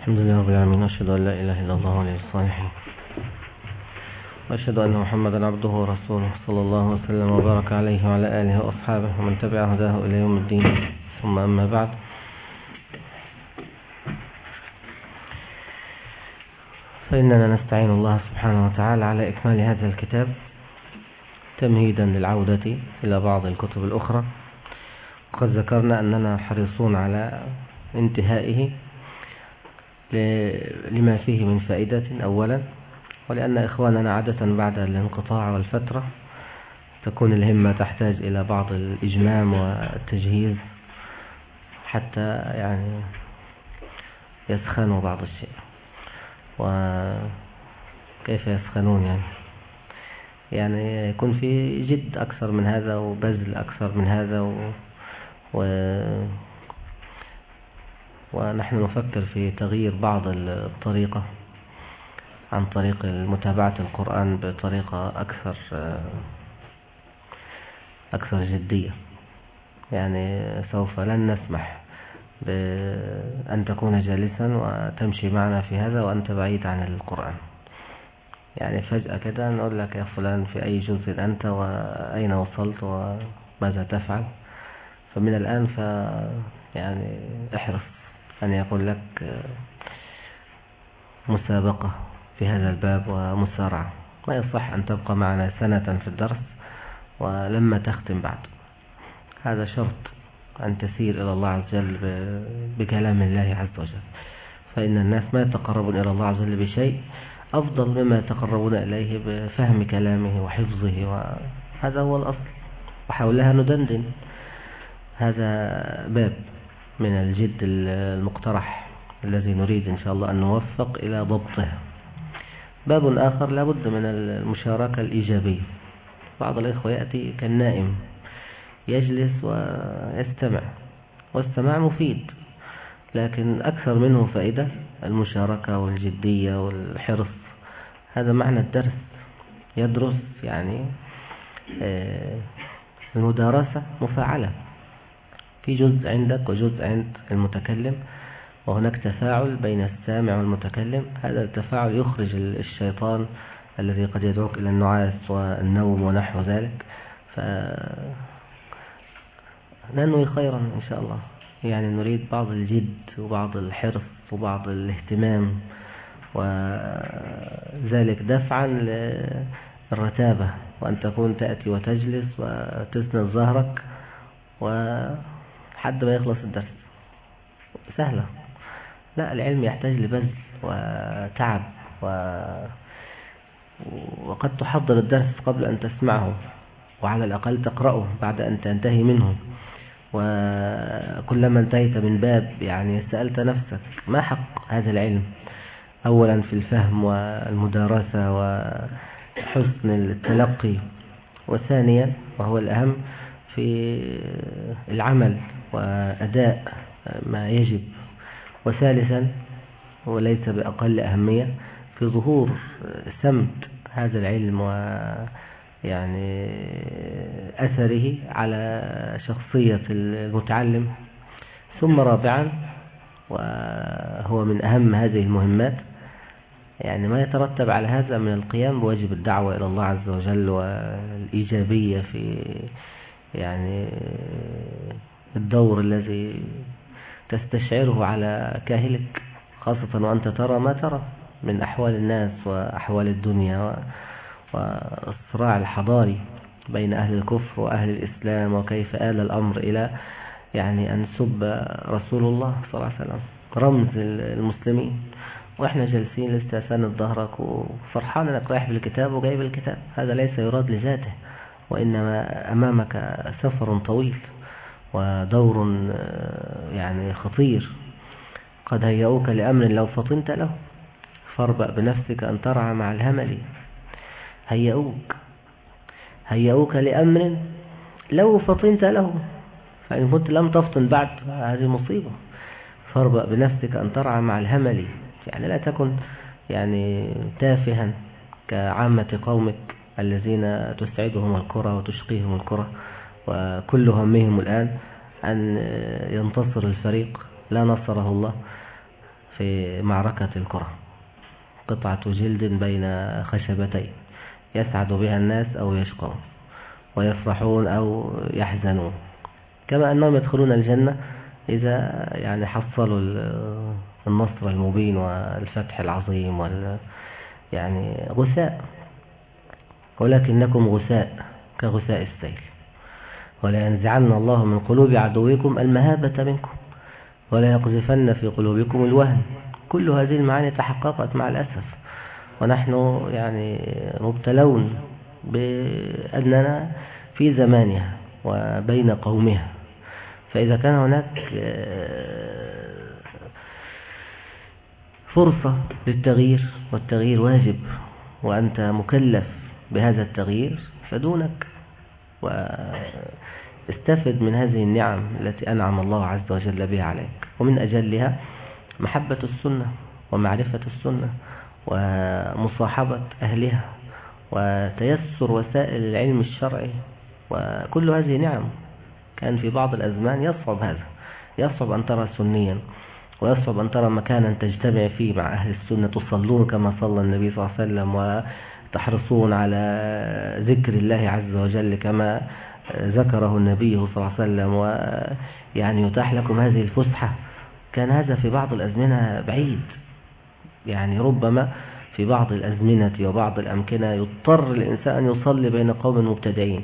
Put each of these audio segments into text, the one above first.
الحمد لله رب العالمين أشهد أن لا إله إلا الله ولي الصالحين وأشهد أن محمدا عبده ورسوله صلى الله وسلم وبارك عليه وعلى آله وأصحابه ومن تبع هداه إلى يوم الدين. ثم أما بعد. فإننا نستعين الله سبحانه وتعالى على إكمال هذا الكتاب تمهيدا للعودة إلى بعض الكتب الأخرى. وقد ذكرنا أننا حريصون على انتهائه لما فيه من فائدة أولا ولأن إخواننا عادة بعد الانقطاع والفترة تكون الهمة تحتاج إلى بعض الإجمام والتجهيز حتى يعني يسخنوا بعض الشيء. وكيف يسخنون يعني؟ يعني يكون في جد أكثر من هذا وبذل أكثر من هذا و, و ونحن نفكر في تغيير بعض الطريقة عن طريق متابعة القرآن بطريقة أكثر أكثر جدية. يعني سوف لن نسمح بأن تكون جالسا وتمشي معنا في هذا وأنت بعيد عن القرآن. يعني فجأة كده نقول لك يا فلان في أي جزء أنت وأين وصلت وماذا تفعل؟ فمن الآن ف يعني احرص. أن يقول لك مسابقة في هذا الباب ومسارعة ما يصح أن تبقى معنا سنة في الدرس ولما تختم بعد. هذا شرط أن تسير إلى الله عز وجل بكلام الله عز وجل. فإن الناس ما يتقربون إلى الله عز وجل بشيء أفضل مما يتقربون إليه بفهم كلامه وحفظه وهذا هو الأصل. وحولها ندندن. هذا باب. من الجد المقترح الذي نريد إن شاء الله أن نوفق إلى ضبطه. باب آخر لابد من المشاركة الإيجابية. بعض الإخوة يأتي كالنائم يجلس ويستمع والسماع مفيد لكن أكثر منه فائدة المشاركة والجدية والحرص. هذا معنى الدرس. يدرس يعني المدارسة مفاعلة في جزء عندك وجزء عند المتكلم وهناك تفاعل بين السامع والمتكلم. هذا التفاعل يخرج الشيطان الذي قد يدعوك إلى النعاس والنوم ونحو ذلك. ف ننوي خيرا إن شاء الله. يعني نريد بعض الجد وبعض الحرص وبعض الاهتمام وذلك دفعا للرتابة وأن تكون تأتي وتجلس وتسند ظهرك وحد ما يخلص الدرس. سهلة. لا العلم يحتاج لبذل وتعب و... وقد تحضر الدرس قبل أن تسمعه وعلى الأقل تقرأه بعد أن تنتهي منه. وكلما انتهيت من باب يعني سألت نفسك ما حق هذا العلم؟ أولا في الفهم والمدارسة وحسن التلقي وثانيا وهو الأهم في العمل. وأداء ما يجب. وثالثا وليس بأقل أهمية في ظهور سمت هذا العلم و يعني أثره على شخصية المتعلم. ثم رابعا وهو من أهم هذه المهمات يعني ما يترتب على هذا من القيام بواجب الدعوة إلى الله عز وجل والإيجابية في يعني الدور الذي تستشعره على كاهلك خاصة وأنت ترى ما ترى من أحوال الناس وأحوال الدنيا والصراع الحضاري بين أهل الكفر وأهل الإسلام وكيف آل الأمر إلى يعني أن سب رسول الله صلى الله عليه وسلم رمز المسلمين وإحنا جالسين لسه ساند ظهرك وفرحان أنك رايح بالكتاب وجايب الكتاب هذا ليس يراد لذاته وإنما أمامك سفر طويل. ودور يعني خطير. قد هيئوك لأمر لو فطنت له فاربأ بنفسك أن ترعى مع الهمل. هيئوك هيئوك لأمر لو فطنت له فإن كنت لم تفطن بعد هذه مصيبة فاربأ بنفسك أن ترعى مع الهمل. يعني لا تكن يعني تافها كعامة قومك الذين تسعدهم الكرة وتشقيهم الكرة وكل همهم الآن أن ينتصر الفريق لا نصره الله في معركة الكرة قطعة جلد بين خشبتين يسعد بها الناس أو يشقون ويفرحون أو يحزنون. كما أنهم يدخلون الجنة إذا يعني حصلوا النصر المبين والفتح العظيم وال يعني غثاء ولكنكم غثاء كغثاء السيل. ولا ينزعن الله من قلوب عدوكم المهابة منكم ولا يقذفن في قلوبكم الوهن. كل هذه المعاني تحققت مع الأسف. ونحن يعني مبتلون بأننا في زمانها وبين قومها. فإذا كان هناك آه، فرصة للتغيير والتغيير واجب وأنت مكلف بهذا التغيير فدونك. واستفد من هذه النعم التي أنعم الله عز وجل بها عليك. ومن أجلها محبة السنة ومعرفة السنة ومصاحبة أهلها وتيسر وسائل العلم الشرعي. وكل هذه نعم كان في بعض الأزمان يصعب هذا يصعب أن ترى سنيا ويصعب أن ترى مكانا تجتمع فيه مع أهل السنة تصلون كما صلى النبي صلى الله عليه وسلم وتحرصون على ذكر الله عز وجل كما ذكره النبي صلى الله عليه وسلم ويعني يتاح لكم هذه الفسحة. كان هذا في بعض الأزمنة بعيد. يعني ربما في بعض الأزمنة وبعض الأمكنة يضطر الإنسان أن يصلي بين قوم مبتدعين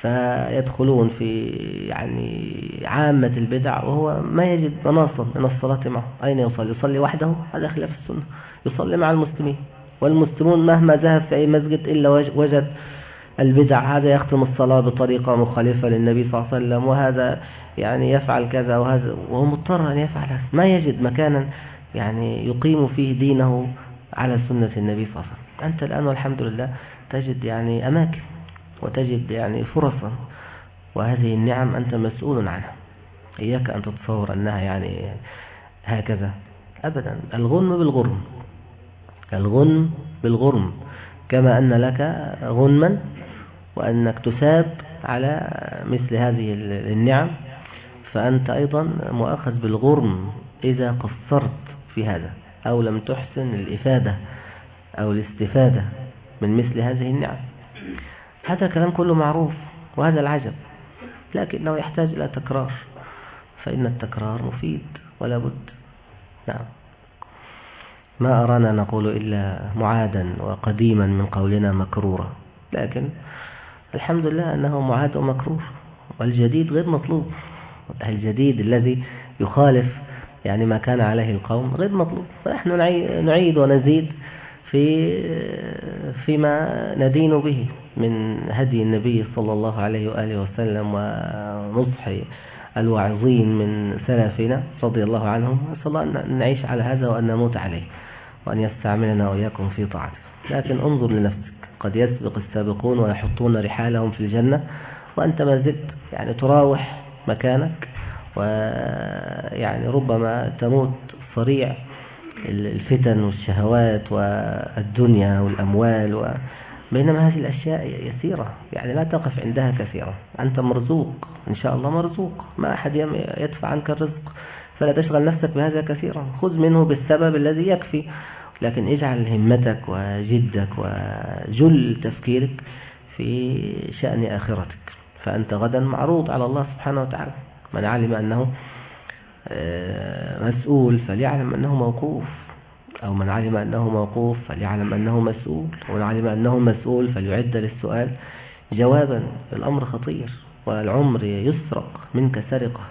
فيدخلون في يعني عامة البدع وهو ما يجد مناصا من الصلاة معه. أين يصلي؟ يصلي وحده؟ هذا خلاف السنة. يصلي مع المسلمين. والمسلمون مهما ذهب في أي مسجد إلا وجد البدع هذا يختم الصلاة بطريقة مخالفة للنبي صلى الله عليه وسلم وهذا يعني يفعل كذا وهذا وهو مضطر أن يفعل. هذا ما يجد مكانا يعني يقيم فيه دينه على سنة النبي صلى الله عليه وسلم. أنت الآن والحمد لله تجد يعني أماكن وتجد يعني فرصا وهذه النعم أنت مسؤول عنها. إياك أن تتصور أنها يعني هكذا. أبدا الغنم بالغرم. الغنم بالغرم. كما أن لك غنما وأنك تساب على مثل هذه النعم فأنت أيضا مؤاخذ بالغرم إذا قصرت في هذا أو لم تحسن الإفادة أو الاستفادة من مثل هذه النعم. هذا كلام كله معروف وهذا العجب لكنه يحتاج إلى تكرار فإن التكرار مفيد ولا بد. نعم. ما أرانا نقول إلا معادا وقديما من قولنا مكرورا لكن الحمد لله أنه معاد ومكرور والجديد غير مطلوب. الجديد الذي يخالف يعني ما كان عليه القوم غير مطلوب. فنحن نعيد ونزيد في فيما ندين به من هدي النبي صلى الله عليه وآله وسلم ونصح الواعظين من سلفنا رضي الله عنهم. نسأل الله أن نعيش على هذا وأن نموت عليه وأن يستعملنا وإياكم في طاعته. لكن انظر لنفسك. قد يسبق السابقون ويحطون رحالهم في الجنة وأنت ما زلت يعني تراوح مكانك ويعني ربما تموت صريع الفتن والشهوات والدنيا والأموال و بينما هذه الأشياء يسيرة يعني لا تقف عندها كثيرا أنت مرزوق إن شاء الله مرزوق. ما أحد يدفع عنك الرزق فلا تشغل نفسك بهذا كثيرا. خذ منه بالسبب الذي يكفي. لكن اجعل همتك وجدك وجل تفكيرك في شأن آخرتك. فأنت غدا معروض على الله سبحانه وتعالى. من علم أنه آه، مسؤول فليعلم أنه موقوف. أو من علم أنه موقوف فليعلم أنه مسؤول. ومن علم أنه مسؤول فليعد للسؤال. جوابا الأمر خطير والعمر يسرق منك سرقة.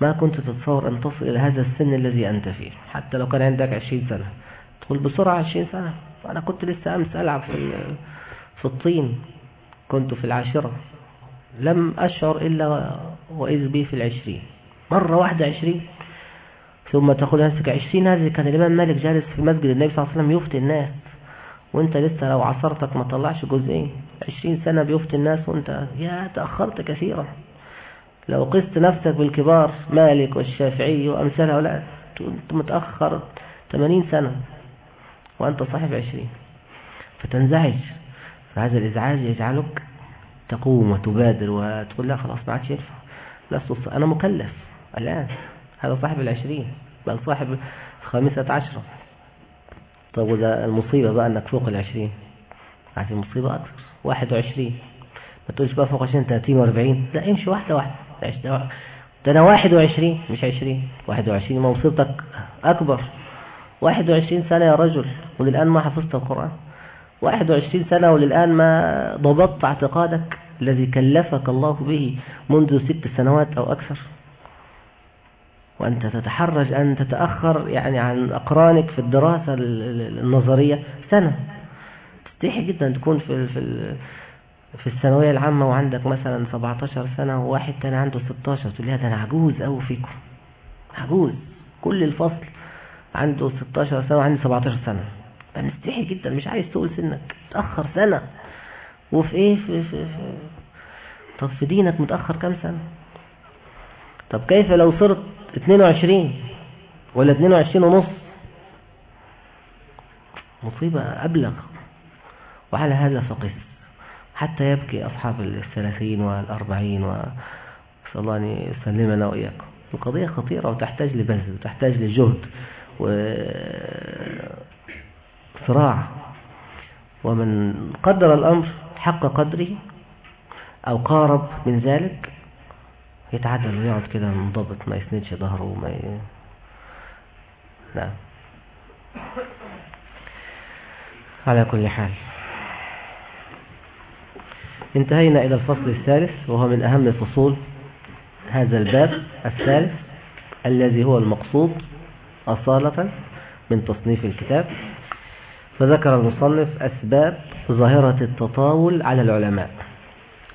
ما كنت تتصور أن تصل إلى هذا السن الذي أنت فيه. حتى لو كان عندك عشرين سنة. تقول بسرعة عشرين سنة. أنا كنت لسه أمس ألعب في في الطين. كنت في العاشرة. لم أشعر إلا وإذ بي في العشرين. مرة واحدة عشرين. ثم تقول نفسك عشرين. هذه كان الإمام مالك جالس في مسجد النبي صلى الله عليه وسلم يفتي الناس. وأنت لسه لو عصرتك ما طلعش جزئين. عشرين سنة بيفتي الناس وأنت يا تأخرت كثيرا. لو قست نفسك بالكبار مالك والشافعي وأمثال هؤلاء أنت متأخر 80 سنة. وأنت صاحب عشرين. فتنزعج. فهذا الإزعاج يجعلك تقوم وتبادر وتقول لا خلاص ما عادش ينفع. أنا مكلف الآن. هذا صاحب العشرين بل صاحب خامسة عشرة. طب وده المصيبة بقى إنك فوق العشرين. عايز المصيبة أكثر. واحد وعشرين. ما تقولش بقى فوق عشرين تلاتين وأربعين. لا امشي واحدة واحدة. ده أنا واحد وعشرين مش عشرين. واحد وعشرين مصيبتك أكبر. واحد وعشرين سنة يا رجل وللآن ما حفظت القرآن. واحد وعشرين سنة وللآن ما ضبطت اعتقادك الذي كلفك الله به منذ ست سنوات أو أكثر. وأنت تتحرج أن تتأخر يعني عن أقرانك في الدراسة النظرية سنة. تستحي جدا تكون في في في الثانوية العامة وعندك مثلا 17 سنة وواحد تاني عنده 16 تقول لي ده أنا عجوز أوي فيكم. عجوز. كل الفصل عنده 16 سنة وعندي 17 سنة. فنستحي جدا مش عايز تقول سنك. تأخر سنة. وفي إيه؟ في, في, طب في دينك متأخر كام سنة؟ طب كيف لو صرت 22 ولا 22 ونص؟ مصيبة أبلغ. وعلى هذا فقس. حتى يبكي أصحاب الثلاثين والأربعين وصلى الله أن يسلمنا وإياكم. القضية خطيرة وتحتاج لبذل وتحتاج لجهد. وصراع. ومن قدر الأمر حق قدره أو قارب من ذلك يتعدل ويقعد كده منضبط ما يسندش ظهره وما ي... نعم. على كل حال. انتهينا إلى الفصل الثالث وهو من أهم فصول هذا الباب الثالث الذي هو المقصود. أصالة من تصنيف الكتاب فذكر المصنف أسباب ظاهرة التطاول على العلماء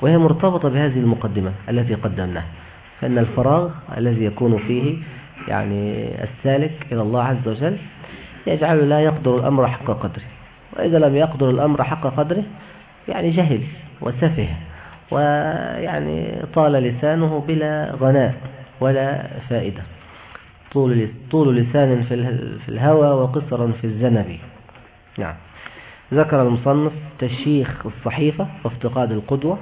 وهي مرتبطة بهذه المقدمة التي قدمناها فإن الفراغ الذي يكون فيه يعني السالك إلى الله عز وجل يجعل لا يقدر الأمر حق قدره وإذا لم يقدر الأمر حق قدره يعني جهل وسفه ويعني طال لسانه بلا غناء ولا فائدة. طول طول لسان في الهوى وقصرا في الزنب. نعم. ذكر المصنف تشيخ الصحيفة وافتقاد القدوة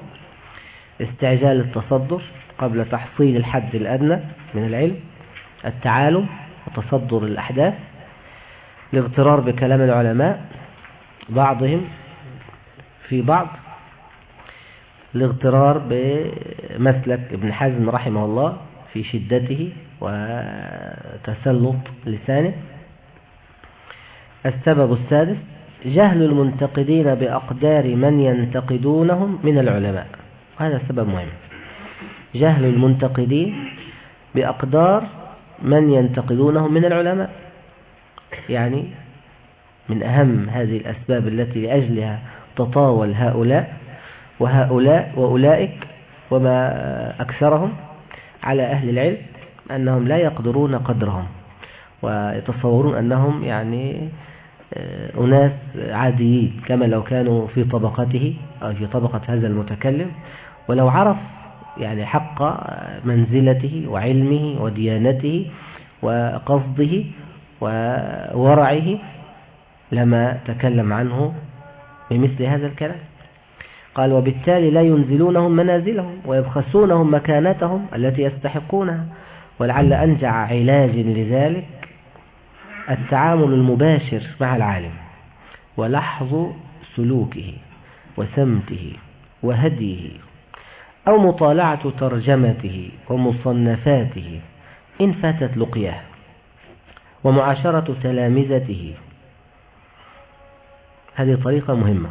استعجال التصدر قبل تحصيل الحد الأدنى من العلم التعالم وتصدر الأحداث الاغترار بكلام العلماء بعضهم في بعض الاغترار بمسلك ابن حزم رحمه الله في شدته وتسلط لسانه. السبب السادس جهل المنتقدين بأقدار من ينتقدونهم من العلماء. وهذا سبب مهم. جهل المنتقدين بأقدار من ينتقدونهم من العلماء. يعني من أهم هذه الأسباب التي لأجلها تطاول هؤلاء وهؤلاء وأولئك وما أكثرهم على أهل العلم. أنهم لا يقدرون قدرهم ويتصورون أنهم يعني آه، أناس عاديين كما لو كانوا في طبقته أو في طبقة هذا المتكلم. ولو عرف يعني حق منزلته وعلمه وديانته وقصده وورعه لما تكلم عنه بمثل هذا الكلام. قال وبالتالي لا ينزلونهم منازلهم ويبخسونهم مكانتهم التي يستحقونها ولعل أنجع علاج لذلك التعامل المباشر مع العالم ولحظ سلوكه وسمته وهديه أو مطالعة ترجمته ومصنفاته إن فاتت لقياه ومعاشرة تلامذته. هذه طريقة مهمة.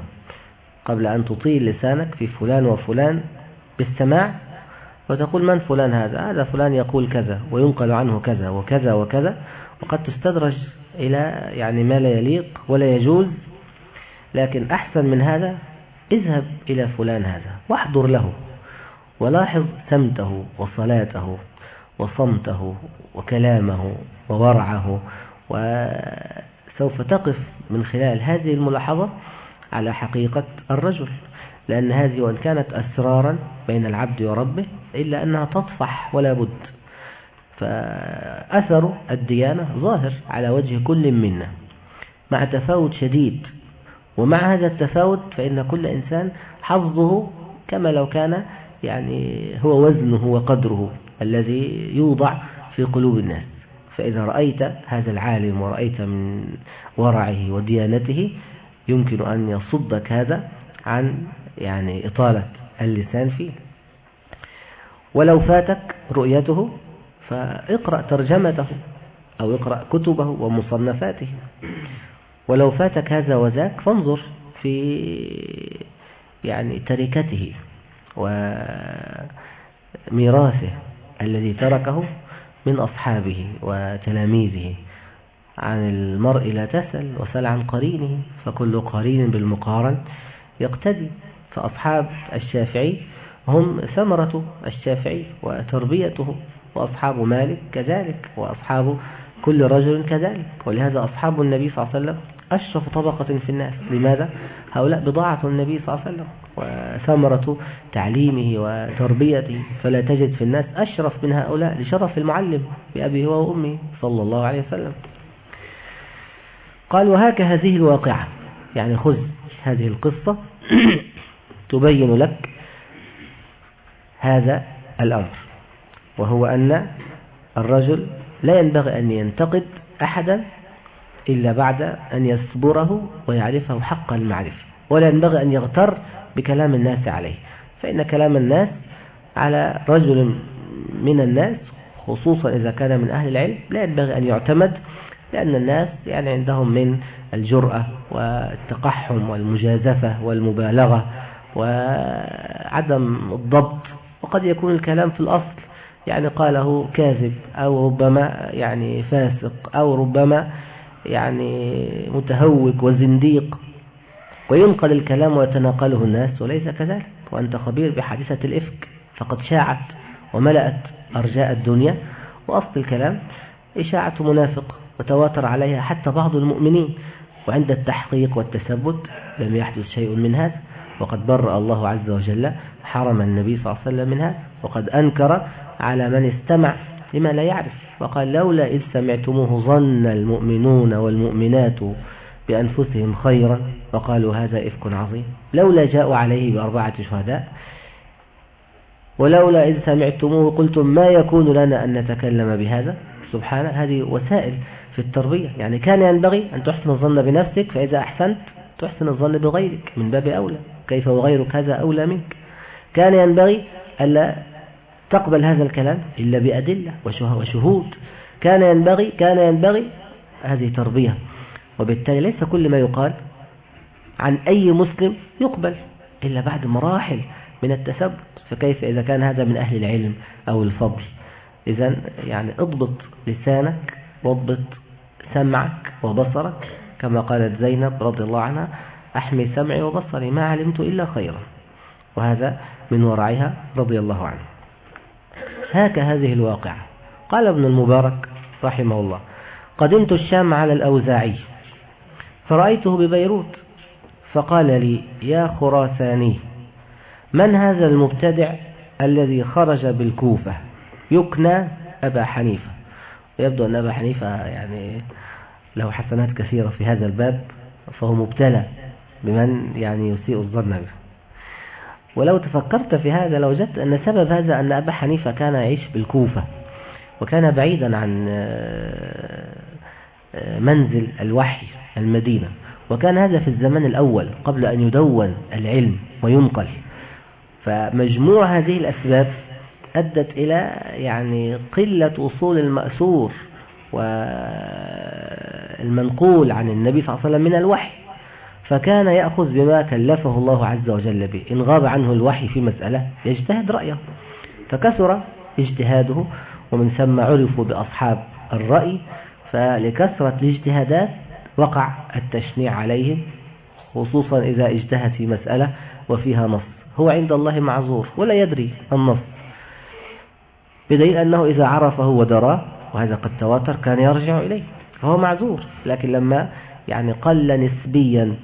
قبل أن تطيل لسانك في فلان وفلان بالسماع وتقول من فلان هذا؟ هذا فلان يقول كذا وينقل عنه كذا وكذا وكذا وقد تستدرج إلى يعني ما لا يليق ولا يجوز. لكن أحسن من هذا اذهب إلى فلان هذا واحضر له ولاحظ سمته وصلاته وصمته وكلامه وورعه وسوف تقف من خلال هذه الملاحظة على حقيقة الرجل. لأن هذه وإن كانت أسرارا بين العبد وربه إلا أنها تطفح ولا بد. فأثر الديانة ظاهر على وجه كل منا. مع تفاوت شديد. ومع هذا التفاوت فإن كل إنسان حظه كما لو كان يعني هو وزنه وقدره الذي يوضع في قلوب الناس. فإذا رأيت هذا العالم ورأيت من ورعه وديانته يمكن أن يصدك هذا عن يعني إطالة اللسان فيه. ولو فاتك رؤيته فاقرأ ترجمته أو اقرأ كتبه ومصنفاته. ولو فاتك هذا وذاك فانظر في يعني تركته وميراثه الذي تركه من أصحابه وتلاميذه. عن المرء لا تسأل وسل عن قرينه فكل قرين بالمقارن يقتدي. فأصحاب الشافعي هم ثمرة الشافعي وتربيته وأصحاب مالك كذلك وأصحاب كل رجل كذلك. ولهذا أصحاب النبي صلى الله عليه وسلم أشرف طبقة في الناس. لماذا؟ هؤلاء بضاعة النبي صلى الله عليه وسلم وثمرة تعليمه وتربيته. فلا تجد في الناس أشرف من هؤلاء لشرف المعلم بأبيه وأمه صلى الله عليه وسلم. قال وهاك هذه الواقعة. يعني خذ هذه القصة. تبين لك هذا الأمر وهو أن الرجل لا ينبغي أن ينتقد أحدا إلا بعد أن يصبره ويعرفه حق المعرفة ولا ينبغي أن يغتر بكلام الناس عليه فإن كلام الناس على رجل من الناس خصوصا إذا كان من أهل العلم لا ينبغي أن يعتمد لأن الناس يعني عندهم من الجرأة والتقحم والمجازفة والمبالغة وعدم الضبط. وقد يكون الكلام في الأصل يعني قاله كاذب أو ربما يعني فاسق أو ربما يعني متهوك وزنديق. وينقل الكلام ويتناقله الناس وليس كذلك. وأنت خبير بحادثة الإفك فقد شاعت وملأت أرجاء الدنيا. وأصل الكلام إشاعة منافق وتواتر عليها حتى بعض المؤمنين. وعند التحقيق والتثبت لم يحدث شيء من هذا. وقد برأ الله عز وجل حرم النبي صلى الله عليه وسلم منها وقد أنكر على من استمع لما لا يعرف. وقال لولا إذ سمعتموه ظن المؤمنون والمؤمنات بأنفسهم خيرا. وقالوا هذا إفك عظيم. لولا جاءوا عليه بأربعة شهداء. ولولا إذ سمعتموه قلتم ما يكون لنا أن نتكلم بهذا؟ سبحانه هذه وسائل في التربية. يعني كان ينبغي أن تحسن الظن بنفسك فإذا أحسنت تحسن الظن بغيرك من باب أولى. كيف وغيرك هذا أولى منك. كان ينبغي ألا تقبل هذا الكلام إلا بأدلة وشهود. كان ينبغي كان ينبغي هذه تربية. وبالتالي ليس كل ما يقال عن أي مسلم يقبل إلا بعد مراحل من التثبت. فكيف إذا كان هذا من أهل العلم أو الفضل؟ إذا يعني اضبط لسانك واضبط سمعك وبصرك كما قالت زينب رضي الله عنها أحمي سمعي وبصري ما علمت إلا خيرا. وهذا من ورعها رضي الله عنه. هاك هذه الواقعة. قال ابن المبارك رحمه الله قدمت الشام على الأوزاعي فرأيته ببيروت فقال لي يا خراساني من هذا المبتدع الذي خرج بالكوفة؟ يكنى أبا حنيفة. ويبدو أن أبا حنيفة يعني له حسنات كثيرة في هذا الباب فهو مبتلى. بمن يعني يسيء الظن به. ولو تفكرت في هذا لوجدت أن سبب هذا أن أبا حنيفة كان يعيش بالكوفة وكان بعيدا عن آه، منزل الوحي المدينة وكان هذا في الزمن الأول قبل أن يدون العلم وينقل. فمجموع هذه الأسباب أدت إلى يعني قلة وصول المأثور والمنقول عن النبي صلى الله عليه وسلم من الوحي. فكان يأخذ بما كلفه الله عز وجل به. إن غاب عنه الوحي في مسألة يجتهد رأيه. فكثر اجتهاده ومن ثم عرفوا بأصحاب الرأي فلكثرة الاجتهادات وقع التشنيع عليهم خصوصا إذا اجتهد في مسألة وفيها نص. هو عند الله معذور ولا يدري النص. بدليل أنه إذا عرفه ودراه وهذا قد تواتر كان يرجع إليه. فهو معذور لكن لما يعني قل نسبيا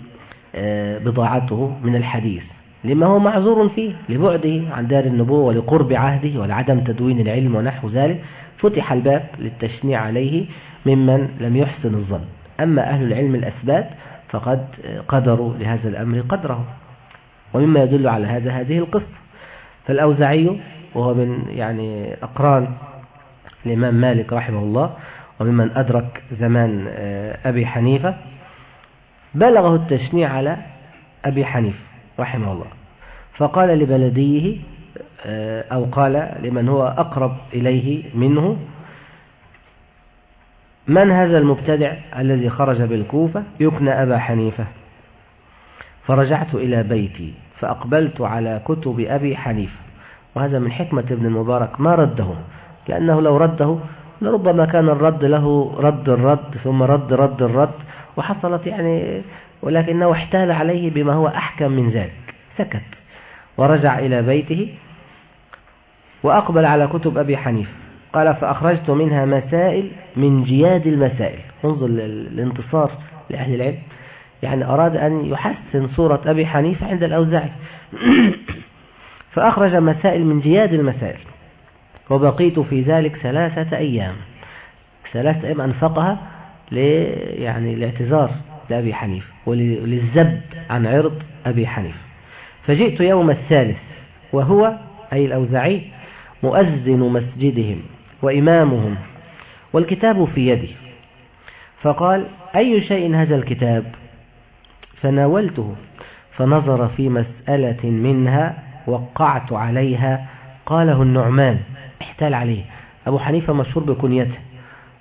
بضاعته من الحديث لما هو معذور فيه لبعده عن دار النبوة ولقرب عهده ولعدم تدوين العلم ونحو ذلك فتح الباب للتشنيع عليه ممن لم يحسن الظن. أما أهل العلم الأثبات فقد قدروا لهذا الأمر قدره ومما يدل على هذا هذه القصة. فالأوزعي وهو من يعني أقران الإمام مالك رحمه الله وممن أدرك زمان أبي حنيفة بلغه التشنيع على أبي حنيفة رحمه الله. فقال لبلديه أو قال لمن هو أقرب إليه منه من هذا المبتدع الذي خرج بالكوفة؟ يكنى أبا حنيفة. فرجعت إلى بيتي فأقبلت على كتب أبي حنيفة. وهذا من حكمة ابن المبارك ما رده؟ لأنه لو رده لربما كان الرد له رد الرد ثم رد رد الرد. وحصلت يعني ولكنه احتال عليه بما هو أحكم من ذلك. سكت. ورجع إلى بيته وأقبل على كتب أبي حنيفة. قال فأخرجت منها مسائل من جياد المسائل. انظر الانتصار لأهل العلم. يعني أراد أن يحسن صورة أبي حنيفة عند الأوزاعي. فأخرج مسائل من جياد المسائل. وبقيت في ذلك ثلاثة أيام. ثلاثة أيام أنفقها يعني الاعتذار لأبي حنيفة وللزب عن عرض أبي حنيفة. فجئت يوم الثالث وهو أي الأوزعي مؤذن مسجدهم وإمامهم والكتاب في يدي فقال أي شيء هذا الكتاب؟ فناولته فنظر في مسألة منها وقعت عليها. قاله النعمان احتال عليه. أبو حنيفة مشهور بكنيته.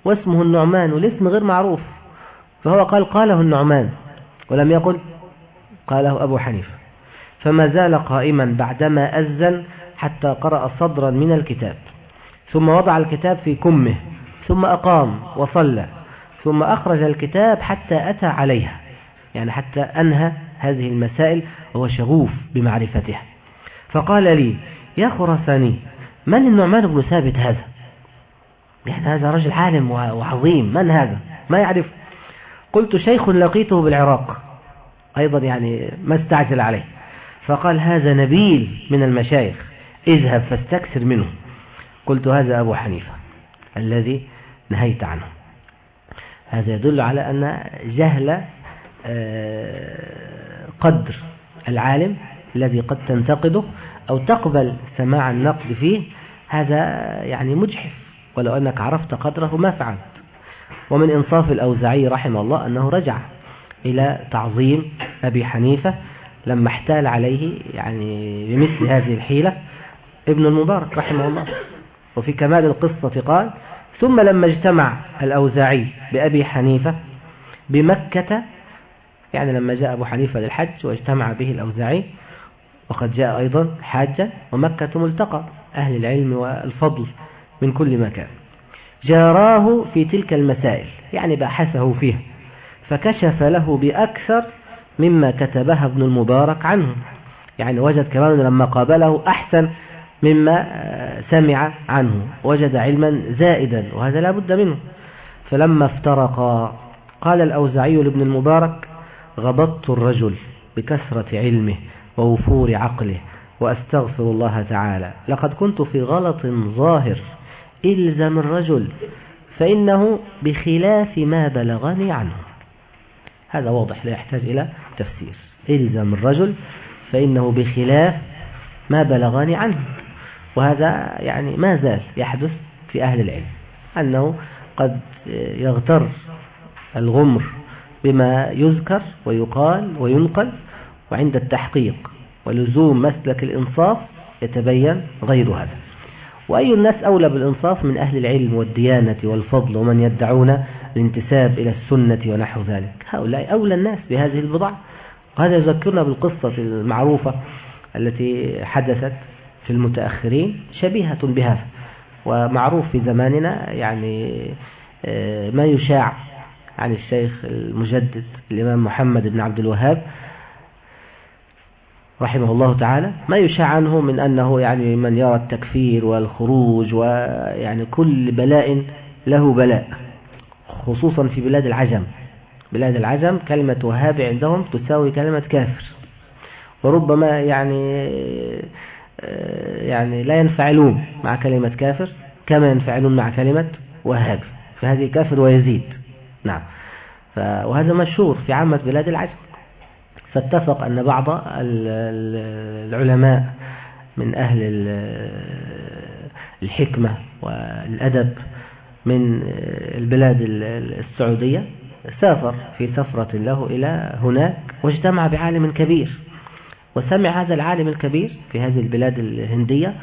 واسمه النعمان والاسم غير معروف. فهو قال قاله النعمان ولم يقل قاله أبو حنيفة. فما زال قائما بعدما أذن حتى قرأ صدرا من الكتاب. ثم وضع الكتاب في كمه ثم أقام وصلى ثم أخرج الكتاب حتى أتى عليها. يعني حتى أنهى هذه المسائل وهو شغوف بمعرفتها فقال لي يا خراساني من النعمان بن ثابت هذا؟ يعني هذا رجل عالم وعظيم. من هذا؟ ما يعرف. قلت شيخ لقيته بالعراق. أيضا يعني ما استعجل عليه. فقال هذا نبيل من المشايخ. اذهب فاستكثر منه. قلت هذا أبو حنيفة الذي نهيت عنه. هذا يدل على أن جهل آه، قدر العالم الذي قد تنتقده أو تقبل سماع النقد فيه. هذا يعني مجحف. ولو أنك عرفت قدره ما فعلت. ومن إنصاف الأوزعي رحمه الله أنه رجع إلى تعظيم أبي حنيفة لما احتال عليه يعني بمثل هذه الحيلة ابن المبارك رحمه الله. وفي كمال القصة قال ثم لما اجتمع الأوزاعي بأبي حنيفة بمكة يعني لما جاء أبو حنيفة للحج واجتمع به الأوزاعي وقد جاء أيضا حاجة ومكة ملتقى أهل العلم والفضل. من كل مكان. جاراه في تلك المسائل يعني بحثه فيها. فكشف له بأكثر مما كتبها ابن المبارك عنه. يعني وجد كمان لما قابله أحسن مما سمع عنه. وجد علما زائدا وهذا لا بد منه. فلما افترقا قال الأوزعي لابن المبارك غضبت الرجل بكثرة علمه ووفور عقله وأستغفر الله تعالى. لقد كنت في غلط ظاهر. إلزم الرجل فإنه بخلاف ما بلغني عنه. هذا واضح لا يحتاج إلى تفسير. إلزم الرجل فإنه بخلاف ما بلغني عنه. وهذا يعني ما زال يحدث في أهل العلم أنه قد يغتر الغمر بما يذكر ويقال وينقل وعند التحقيق ولزوم مسلك الإنصاف يتبين غير هذا. وأي الناس أولى بالإنصاف من أهل العلم والديانة والفضل ومن يدعون الانتساب إلى السنة ونحو ذلك. هؤلاء أولى الناس بهذه البضاعة. وهذا يذكرنا بالقصة المعروفة التي حدثت في المتأخرين شبيهة بهذا ومعروف في زماننا يعني آه، ما يشاع عن الشيخ المجدد الإمام محمد بن عبد الوهاب رحمه الله تعالى ما يشاع عنه من أنه يعني من يرى التكفير والخروج ويعني كل بلاء له بلاء خصوصا في بلاد العجم. بلاد العجم كلمة وهاب عندهم تساوي كلمة كافر. وربما يعني يعني لا ينفعلون مع كلمة كافر كما ينفعلون مع كلمة وهاب. فهذه كافر ويزيد. نعم. وهذا مشهور في عامة بلاد العجم. فاتفق أن بعض العلماء من أهل الحكمة والأدب من البلاد السعودية سافر في سفرة له إلى هناك واجتمع بعالم كبير. وسمع هذا العالم الكبير في هذه البلاد الهندية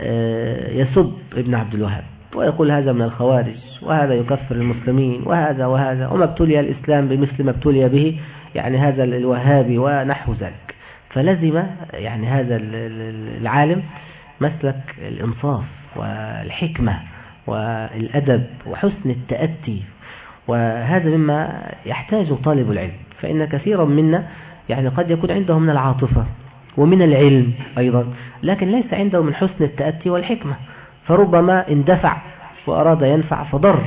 آه، يسب ابن عبد الوهاب ويقول هذا من الخوارج وهذا يكفر المسلمين وهذا وهذا وما ابتلي الإسلام بمثل ما ابتلي به يعني هذا الوهابي ونحو ذلك. فلزم يعني هذا العالم مسلك الإنصاف والحكمة والأدب وحسن التأتي. وهذا مما يحتاج طالب العلم. فإن كثيرا منا يعني قد يكون عنده من العاطفة ومن العلم أيضا لكن ليس عنده من حسن التأتي والحكمة. فربما اندفع وأراد ينفع فضر.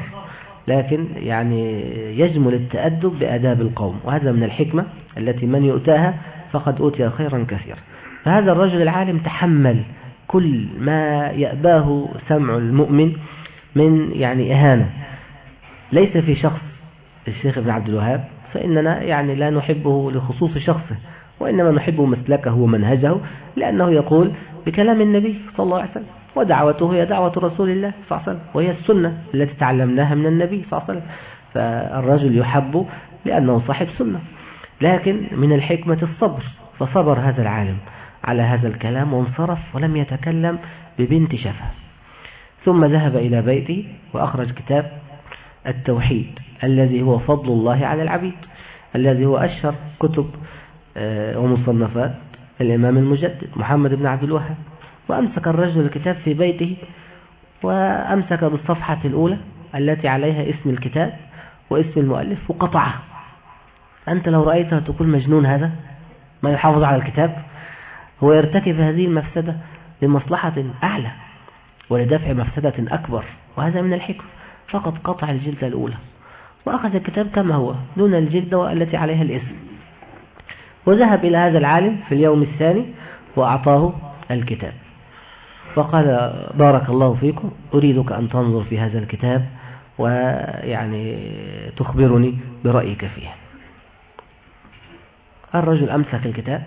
لكن يعني يجمل التأدب بأداب القوم وهذا من الحكمة التي من يؤتاها فقد أوتي خيرا كثيرا. فهذا الرجل العالم تحمل كل ما يأباه سمع المؤمن من يعني إهانة. ليس في شخص الشيخ ابن عبد الوهاب فإننا يعني لا نحبه لخصوص شخصه وإنما نحب مسلكه ومنهجه لأنه يقول بكلام النبي صلى الله عليه وسلم ودعوته هي دعوة رسول الله صلى الله عليه وسلم وهي السنة التي تعلمناها من النبي صلى الله عليه وسلم. فالرجل يحب لأنه صاحب سنة. لكن من الحكمة الصبر فصبر هذا العالم على هذا الكلام وانصرف ولم يتكلم ببنت شفه ثم ذهب إلى بيته وأخرج كتاب التوحيد الذي هو فضل الله على العبيد الذي هو أشهر كتب آه، ومصنفات الإمام المجدد محمد بن عبد الوهاب. وأمسك الرجل الكتاب في بيته وأمسك بالصفحة الأولى التي عليها اسم الكتاب واسم المؤلف وقطعه أنت لو رأيته تقول مجنون هذا ما يحافظ على الكتاب هو يرتكب هذه المفسدة لمصلحة أعلى ولدفع مفسدة أكبر وهذا من الحكم فقط قطع الجلدة الأولى وأخذ الكتاب كما هو دون الجلدة التي عليها الاسم. وذهب إلى هذا العالم في اليوم الثاني وأعطاه الكتاب. وقال بارك الله فيكم أريدك أن تنظر في هذا الكتاب ويعني تخبرني برأيك فيه. الرجل أمسك الكتاب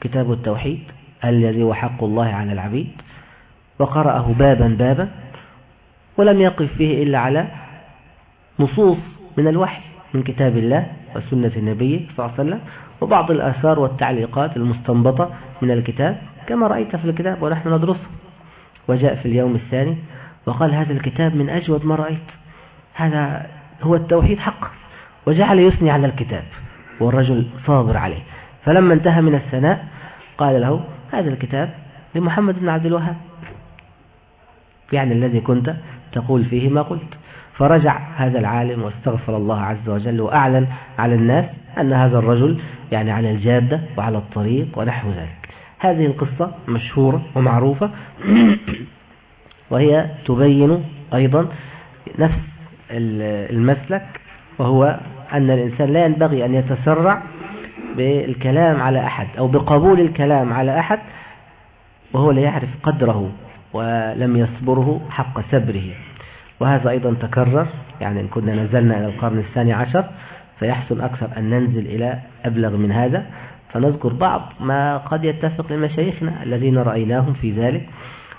كتاب التوحيد الذي هو حق الله على العبيد وقرأه بابا بابا ولم يقف فيه إلا على نصوص من الوحي من كتاب الله وسنة النبي صلى الله عليه وسلم وبعض الآثار والتعليقات المستنبطة من الكتاب كما رأيت في الكتاب ونحن ندرسه. وجاء في اليوم الثاني وقال هذا الكتاب من أجود ما رأيت. هذا هو التوحيد حق. وجعل يثني على الكتاب والرجل صابر عليه. فلما انتهى من الثناء قال له هذا الكتاب لمحمد بن عبد الوهاب. يعني الذي كنت تقول فيه ما قلت. فرجع هذا العالم واستغفر الله عز وجل وأعلن على الناس أن هذا الرجل يعني على الجادة وعلى الطريق ونحو ذلك. هذه القصة مشهورة ومعروفة. وهي تبين أيضا نفس المسلك وهو أن الإنسان لا ينبغي أن يتسرع بالكلام على أحد أو بقبول الكلام على أحد وهو لا يعرف قدره ولم يصبره حق سبره وهذا أيضا تكرر يعني إن كنا نزلنا إلى القرن الثاني عشر فيحسن أكثر أن ننزل إلى أبلغ من هذا. فنذكر بعض ما قد يتفق لمشايخنا الذين رأيناهم في ذلك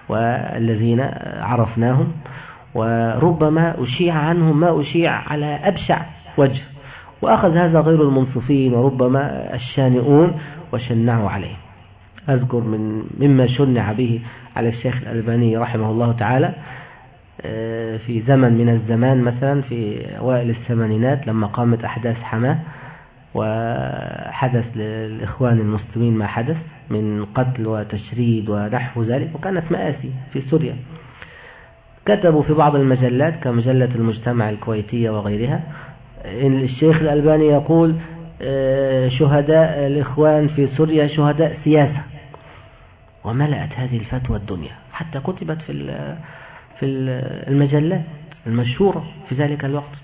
والذين عرفناهم وربما أشيع عنهم ما أشيع على أبشع وجه وأخذ هذا غير المنصفين وربما الشانئون وشنعوا عليه. أذكر من مما شنع به على الشيخ الألباني رحمه الله تعالى آه، في زمن من الزمان مثلا في أوائل الثمانينات لما قامت أحداث حماة. وحدث للإخوان المسلمين ما حدث من قتل وتشريد ونحو ذلك وكانت مآسي في سوريا. كتبوا في بعض المجلات كمجلة المجتمع الكويتية وغيرها الشيخ الألباني يقول آه، شهداء الإخوان في سوريا شهداء سياسة. وملأت هذه الفتوى الدنيا. حتى كتبت في في المجلات المشهورة في ذلك الوقت.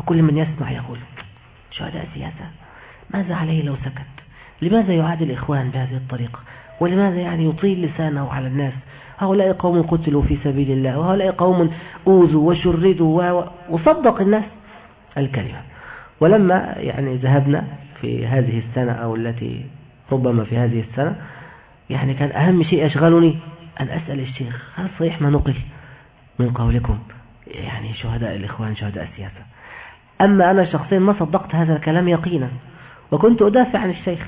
وكل من يسمع يقول. شهداء سياسة. ماذا عليه لو سكت؟ لماذا يعادي الإخوان بهذه الطريقة؟ ولماذا يعني يطيل لسانه على الناس؟ هؤلاء قوم قتلوا في سبيل الله وهؤلاء قوم أوذوا وشردوا وصدق الناس الكلمة. ولما يعني ذهبنا في هذه السنة أو التي ربما في هذه السنة يعني كان أهم شيء يشغلني أن أسأل الشيخ هل صحيح ما نقل من قولكم؟ يعني شهداء الإخوان شهداء السياسة. أما أنا شخصيا ما صدقت هذا الكلام يقينا وكنت أدافع عن الشيخ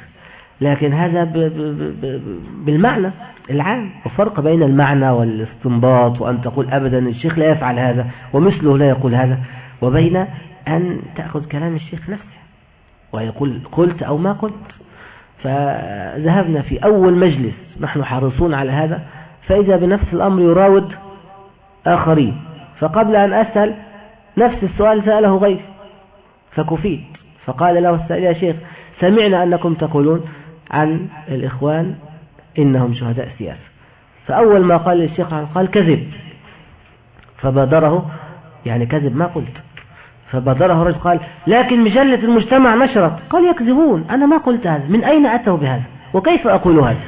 لكن هذا ب ب ب بالمعنى العام وفرق بين المعنى والاستنباط وأن تقول أبدا الشيخ لا يفعل هذا ومثله لا يقول هذا وبين أن تأخذ كلام الشيخ نفسه ويقول قلت أو ما قلت. فذهبنا في أول مجلس نحن حريصون على هذا فإذا بنفس الأمر يراود آخرين. فقبل أن أسأل نفس السؤال سأله غيري فكفيت. فقال له السائل يا شيخ سمعنا أنكم تقولون عن الإخوان إنهم شهداء سياسة فأول ما قال للشيخ قال كذب. فبادره يعني كذب ما قلت. فبادره رجل قال لكن مجلة المجتمع نشرت. قال يكذبون أنا ما قلت هذا. من أين أتوا بهذا؟ وكيف أقول هذا؟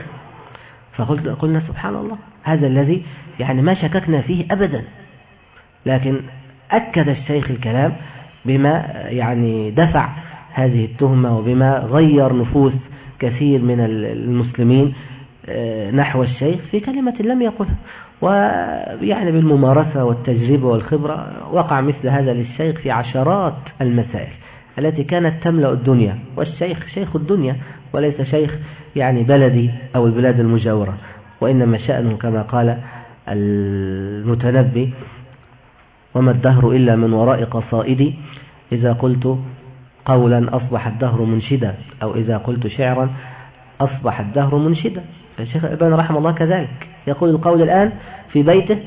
فقلت قلنا سبحان الله هذا الذي يعني ما شككنا فيه أبدا. لكن أكد الشيخ الكلام بما يعني دفع هذه التهمة وبما غير نفوس كثير من المسلمين آه، نحو الشيخ في كلمة لم يقلها ويعني بالممارسة والتجربة والخبرة وقع مثل هذا للشيخ في عشرات المسائل التي كانت تملأ الدنيا. والشيخ شيخ الدنيا وليس شيخ يعني بلدي أو البلاد المجاورة وإنما شأنه كما قال المتنبي وما الدهر إلا من وراء قصائدي. إذا قلت قولا أصبح الدهر منشدا أو إذا قلت شعرا أصبح الدهر منشدا. فالشيخ ابن رحمه الله كذلك يقول القول الآن في بيته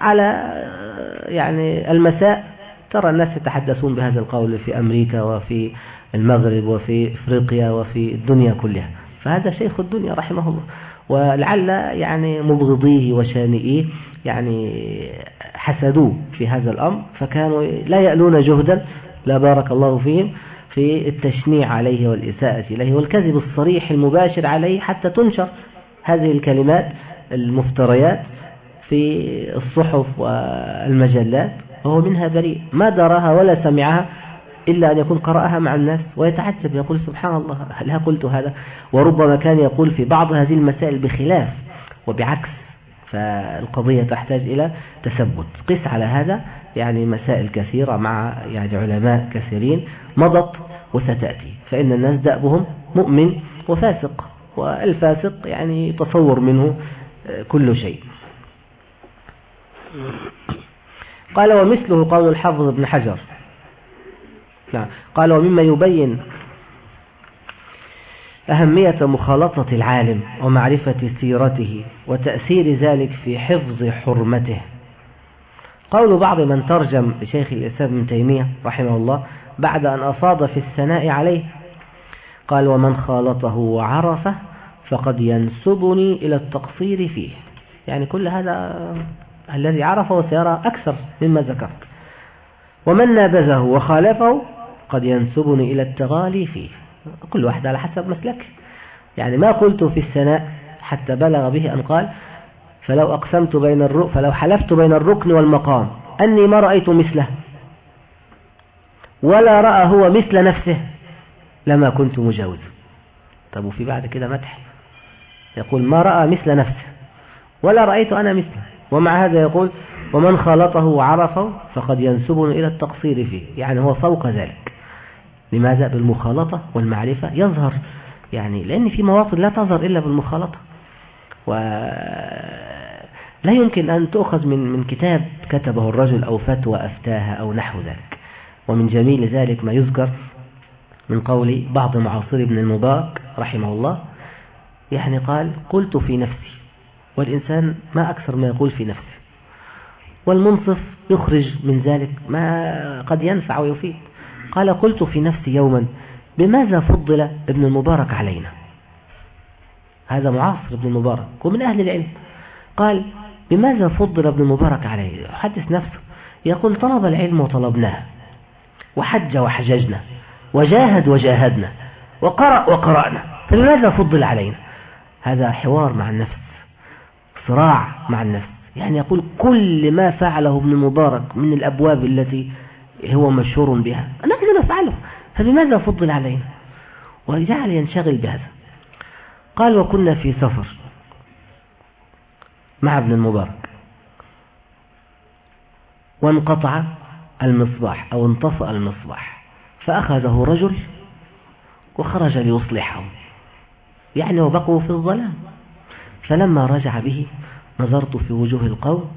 على يعني المساء. ترى الناس يتحدثون بهذا القول في أمريكا وفي المغرب وفي إفريقيا وفي الدنيا كلها. فهذا شيخ الدنيا رحمه الله. ولعل يعني مبغضيه وشانئيه يعني حسدوه في هذا الأمر فكانوا لا يألون جهدا لا بارك الله فيهم في التشنيع عليه والإساءة إليه والكذب الصريح المباشر عليه حتى تنشر هذه الكلمات المفتريات في الصحف والمجلات وهو منها بريء. ما دراها ولا سمعها إلا أن يكون قرأها مع الناس ويتعجب يقول سبحان الله هل قلت هذا؟ وربما كان يقول في بعض هذه المسائل بخلاف وبعكس. فالقضية تحتاج إلى تثبت. قس على هذا يعني مسائل كثيرة مع يعني علماء كثيرين مضت وستأتي. فإن الناس دأبهم مؤمن وفاسق والفاسق يعني تصور منه كل شيء. قال ومثله قول الحافظ ابن حجر. نعم. قال ومما يبين أهمية مخالطة العالم ومعرفة سيرته وتأثير ذلك في حفظ حرمته. قول بعض من ترجم لشيخ الإسلام ابن تيمية رحمه الله بعد أن أصاد في الثناء عليه قال ومن خالطه وعرفه فقد ينسبني إلى التقصير فيه. يعني كل هذا الذي عرفه سيرى أكثر مما ذكرت. ومن نابذه وخالفه قد ينسبني إلى التغالي فيه. كل واحد على حسب مسلك يعني ما قلت في الثناء حتى بلغ به أن قال فلو أقسمت بين الركن فلو حلفت بين الركن والمقام أني ما رأيت مثله ولا رأى هو مثل نفسه لما كنت مجاوز. طب وفي بعد كده مدح؟ يقول ما رأى مثل نفسه ولا رأيت أنا مثله. ومع هذا يقول ومن خالطه وعرفه فقد ينسبني إلى التقصير فيه. يعني هو فوق ذلك. لماذا بالمخالطة والمعرفة؟ يظهر يعني لأن في مواطن لا تظهر إلا بالمخالطة. ولا يمكن أن تؤخذ من من كتاب كتبه الرجل أو فتوى أفتاها أو نحو ذلك. ومن جميل ذلك ما يذكر من قول بعض معاصر ابن المبارك رحمه الله. يعني قال قلت في نفسي. والإنسان ما أكثر ما يقول في نفسه. والمنصف يخرج من ذلك ما قد ينفع ويفيد. قال قلت في نفسي يوما بماذا فضل ابن المبارك علينا؟ هذا معاصر ابن المبارك ومن أهل العلم. قال بماذا فضل ابن المبارك عليه يحدث نفسه. يقول طلب العلم وطلبناه وحج وحججنا وجاهد وجاهدنا وقرأ وقرأنا فلماذا فضل علينا؟ هذا حوار مع النفس صراع مع النفس. يعني يقول كل ما فعله ابن المبارك من الأبواب التي هو مشهور بها. نحن نفعله. فلماذا فضل علينا؟ وجعل ينشغل بهذا. قال وكنا في سفر مع ابن المبارك. وانقطع المصباح أو انطفأ المصباح. فأخذه رجل وخرج ليصلحه. يعني وبقوا في الظلام. فلما رجع به نظرت في وجوه القوم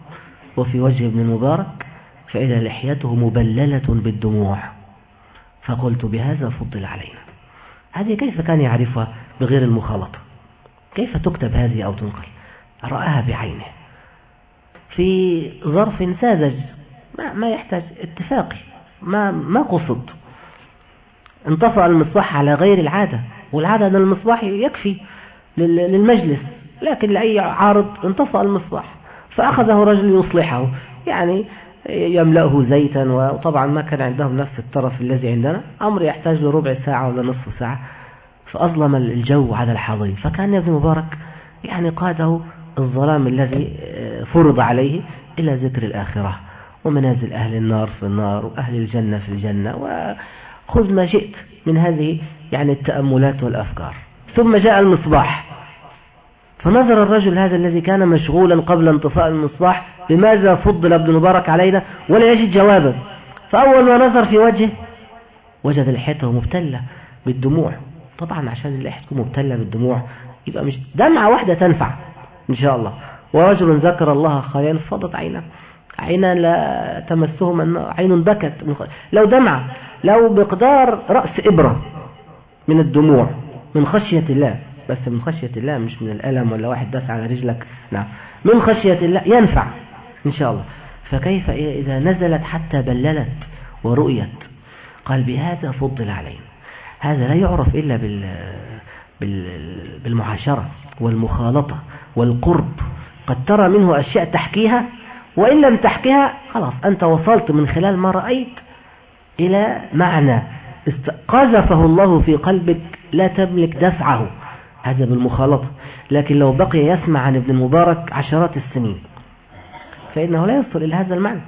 وفي وجه ابن المبارك. فإذا لحيته مبللة بالدموع. فقلت بهذا فضل علينا. هذه كيف كان يعرفها بغير المخالطة؟ كيف تكتب هذه أو تنقل؟ رآها بعينه. في ظرف ساذج ما, ما يحتاج اتفاقي ما, ما قصد. انطفأ المصباح على غير العادة والعادة أن المصباح يكفي للمجلس. لكن لأي عارض انطفأ المصباح فأخذه رجل يصلحه. يعني يملأه زيتا وطبعا ما كان عندهم نفس الطرف الذي عندنا. أمر يحتاج له ربع ساعة ولا نصف ساعة. فأظلم الجو على الحاضرين فكان ابن مبارك يعني قاده الظلام الذي آه، فرض عليه إلى ذكر الآخرة. ومنازل أهل النار في النار وأهل الجنة في الجنة وخذ ما شئت من هذه يعني التأملات والأفكار. ثم جاء المصباح. فنظر الرجل هذا الذي كان مشغولا قبل انطفاء المصباح بماذا فضل ابن مبارك علينا؟ ولا يجد جوابا. فأول ما نظر في وجهه وجد لحيته مبتلة بالدموع. طبعا عشان اللحية تكون مبتلة بالدموع يبقى مش دمعة واحدة تنفع إن شاء الله. ورجل ذكر الله خاليا فضت عينه عينا لا تمسهم عين بكت. لو دمعة لو بقدار رأس إبرة من الدموع من خشية الله. بس من خشية الله مش من الألم ولا واحد داس على رجلك. نعم. من خشية الله ينفع إن شاء الله. فكيف إذا نزلت حتى بللت ورؤيت؟ قال بهذا فضل علينا هذا لا يعرف إلا بال بالمعاشرة والمخالطة والقرب. قد ترى منه أشياء تحكيها وإن لم تحكيها خلاص أنت وصلت من خلال ما رأيت إلى معنى قذفه الله في قلبك لا تملك دفعه. هذا بالمخالطة لكن لو بقي يسمع عن ابن المبارك عشرات السنين فإنه لا يصل إلى هذا المعنى.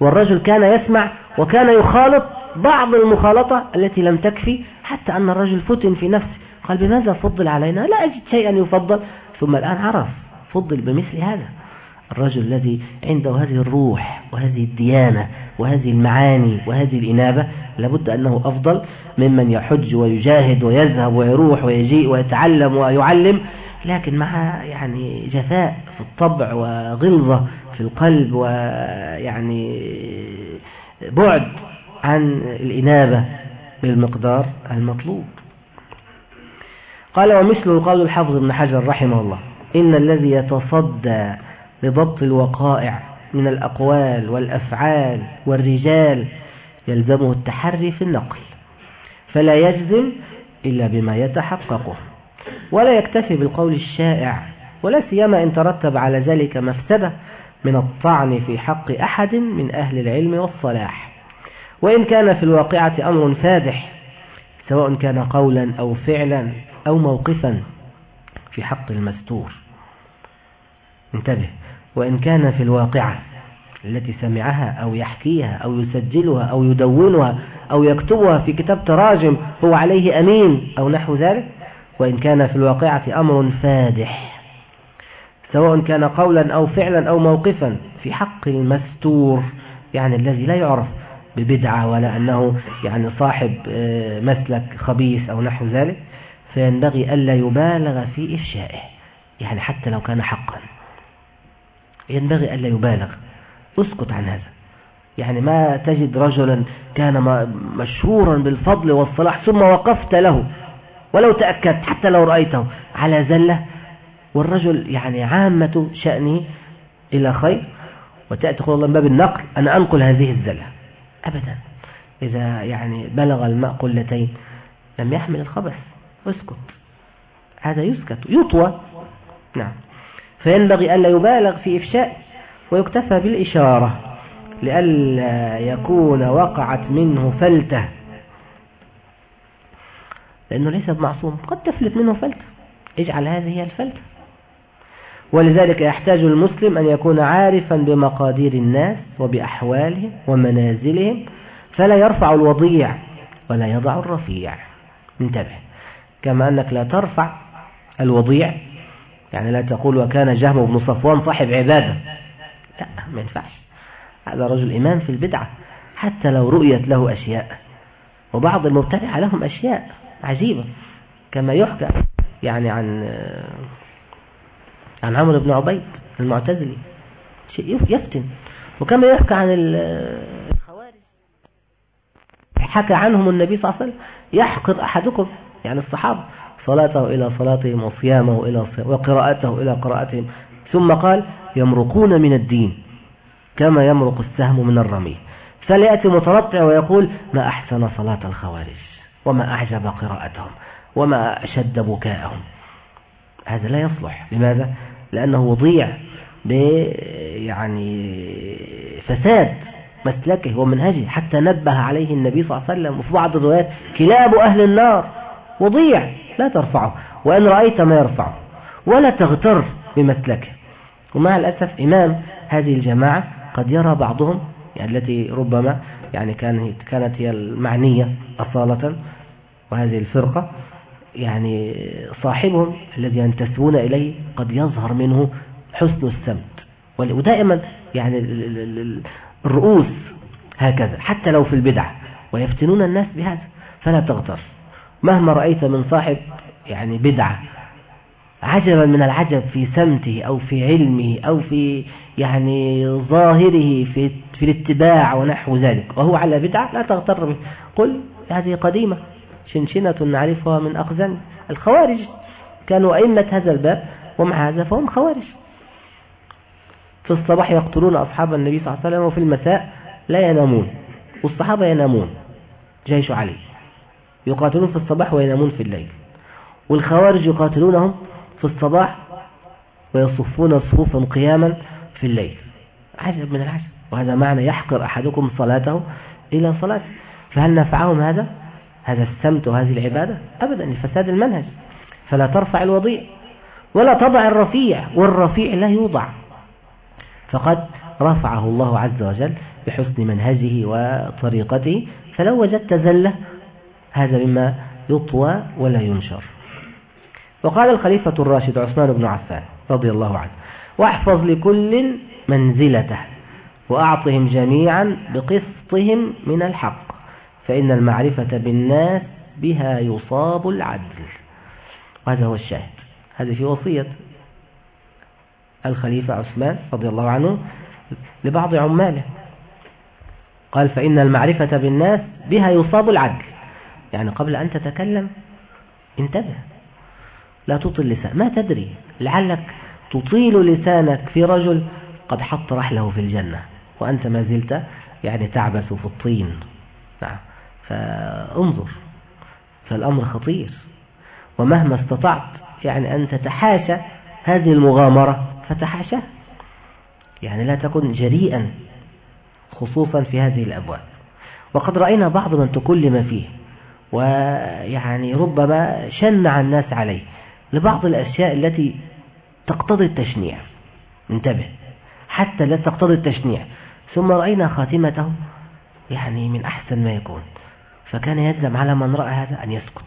والرجل كان يسمع وكان يخالط بعض المخالطة التي لم تكفي حتى أن الرجل فتن في نفسه. قال بماذا فضل علينا؟ لا أجد شيئا يفضل. ثم الآن عرف فضل بمثل هذا. الرجل الذي عنده هذه الروح وهذه الديانة وهذه المعاني وهذه الإنابة لابد أنه أفضل ممن يحج ويجاهد ويذهب ويروح ويجيء ويتعلم ويعلم لكن مع يعني جفاء في الطبع وغلظة في القلب ويعني بعد عن الإنابة بالمقدار المطلوب. قال ومثل قول الحافظ ابن حجر رحمه الله إن الذي يتصدى لضبط الوقائع من الأقوال والأفعال والرجال يلزمه التحري في النقل فلا يجزم إلا بما يتحققه ولا يكتفي بالقول الشائع ولا سيما إن ترتب على ذلك مفسدة من الطعن في حق أحد من أهل العلم والصلاح وإن كان في الواقعة أمر فادح سواء كان قولا أو فعلا أو موقفا في حق المستور. انتبه. وإن كان في الواقعة التي سمعها أو يحكيها أو يسجلها أو يدونها أو يكتبها في كتاب تراجم هو عليه أمين أو نحو ذلك وإن كان في الواقعة أمر فادح سواء كان قولا أو فعلا أو موقفا في حق المستور يعني الذي لا يعرف ببدعة ولا أنه يعني صاحب آه، مسلك خبيث أو نحو ذلك فينبغي ألا يبالغ في إفشائه يعني حتى لو كان حقا. ينبغي ألا يبالغ. اسكت عن هذا. يعني ما تجد رجلا كان مشهورا بالفضل والصلاح ثم وقفت له. ولو تأكدت حتى لو رأيته. على زلة والرجل يعني عامة شأنه إلى خير. وتأتي تقول الله من باب النقل أنا أنقل هذه الزلة. أبدا. إذا يعني بلغ الماء قلتين لم يحمل الخبث. اسكت. هذا يسكت. يطوى. نعم. فينبغي ألا يبالغ في إفشاء ويكتفى بالإشارة لئلا يكون وقعت منه فلتة. لأنه ليس بمعصوم قد تفلت منه فلتة. اجعل هذه هي الفلتة. ولذلك يحتاج المسلم أن يكون عارفا بمقادير الناس وبأحوالهم ومنازلهم فلا يرفع الوضيع ولا يضع الرفيع. انتبه كما أنك لا ترفع الوضيع يعني لا تقول وكان جهم بن صفوان صاحب عبادة. لا ما ينفعش. هذا رجل إمام في البدعة حتى لو رؤيت له أشياء. وبعض المبتدعة لهم أشياء عجيبة كما يحكى يعني عن عن عمرو بن عبيد المعتزلي. شيء يفتن. وكما يحكى عن الخوارج حكى عنهم النبي صلى الله عليه وسلم يحقر أحدكم. يعني الصحابة صلاته إلى صلاتهم وصيامه إلى صيامه وقراءته إلى قراءتهم ثم قال يمرقون من الدين كما يمرق السهم من الرمي فليأتي مترطع ويقول ما أحسن صلاة الخوارج وما أعجب قراءتهم وما أشد بكاءهم. هذا لا يصلح. لماذا؟ لأنه وضيع يعني فساد مسلكه ومنهجه حتى نبه عليه النبي صلى الله عليه وسلم وفي بعض الروايات كلاب أهل النار. وضيع لا ترفعه وإن رأيت ما يرفعه ولا تغتر بمسلكه ومع الأسف إمام هذه الجماعة قد يرى بعضهم يعني التي ربما يعني كانت هي المعنية أصالة وهذه الفرقة يعني صاحبهم الذي ينتسبون إليه قد يظهر منه حسن السمت. ودائما يعني الرؤوس هكذا حتى لو في البدع ويفتنون الناس بهذا فلا تغتر. مهما رأيت من صاحب يعني بدعة عجبا من العجب في سمته أو في علمه أو في يعني ظاهره في, في الاتباع ونحو ذلك. وهو على بدعة لا تغتر به قل هذه قديمة شنشنة نعرفها من أقزان الخوارج كانوا أئمة هذا الباب ومع هذا فهم خوارج. في الصباح يقتلون أصحاب النبي صلى الله عليه وسلم وفي المساء لا ينامون. والصحابة ينامون. جيش علي. يقاتلون في الصباح وينامون في الليل. والخوارج يقاتلونهم في الصباح ويصفون صفوفا قياما في الليل. عجب من العجب. وهذا معنى يحقر أحدكم صلاته إلى صلاته. فهل نفعهم هذا؟ هذا السمت وهذه العبادة؟ أبدا لفساد المنهج. فلا ترفع الوضيع ولا تضع الرفيع والرفيع لا يوضع. فقد رفعه الله عز وجل بحسن منهجه وطريقته. فلو وجدت زلة هذا مما يطوى ولا ينشر. وقال الخليفة الراشد عثمان بن عفان رضي الله عنه واحفظ لكل منزلته وأعطهم جميعا بقسطهم من الحق فإن المعرفة بالناس بها يصاب العدل. وهذا هو الشاهد. هذه في وصية الخليفة عثمان رضي الله عنه لبعض عماله. قال فإن المعرفة بالناس بها يصاب العدل. يعني قبل أن تتكلم انتبه. لا تطل لسان. ما تدري. لعلك تطيل لسانك في رجل قد حط رحله في الجنة وأنت ما زلت يعني تعبث في الطين. نعم. فانظر. فالأمر خطير. ومهما استطعت يعني أن تتحاشى هذه المغامرة فتحاشى. يعني لا تكن جريئا خصوصا في هذه الأبواب. وقد رأينا بعض من تكلم فيه. ويعني ربما شنع الناس عليه لبعض الأشياء التي تقتضي التشنيع. انتبه. حتى لا تقتضي التشنيع. ثم رأينا خاتمته يعني من أحسن ما يكون. فكان يلزم على من رأى هذا أن يسكت.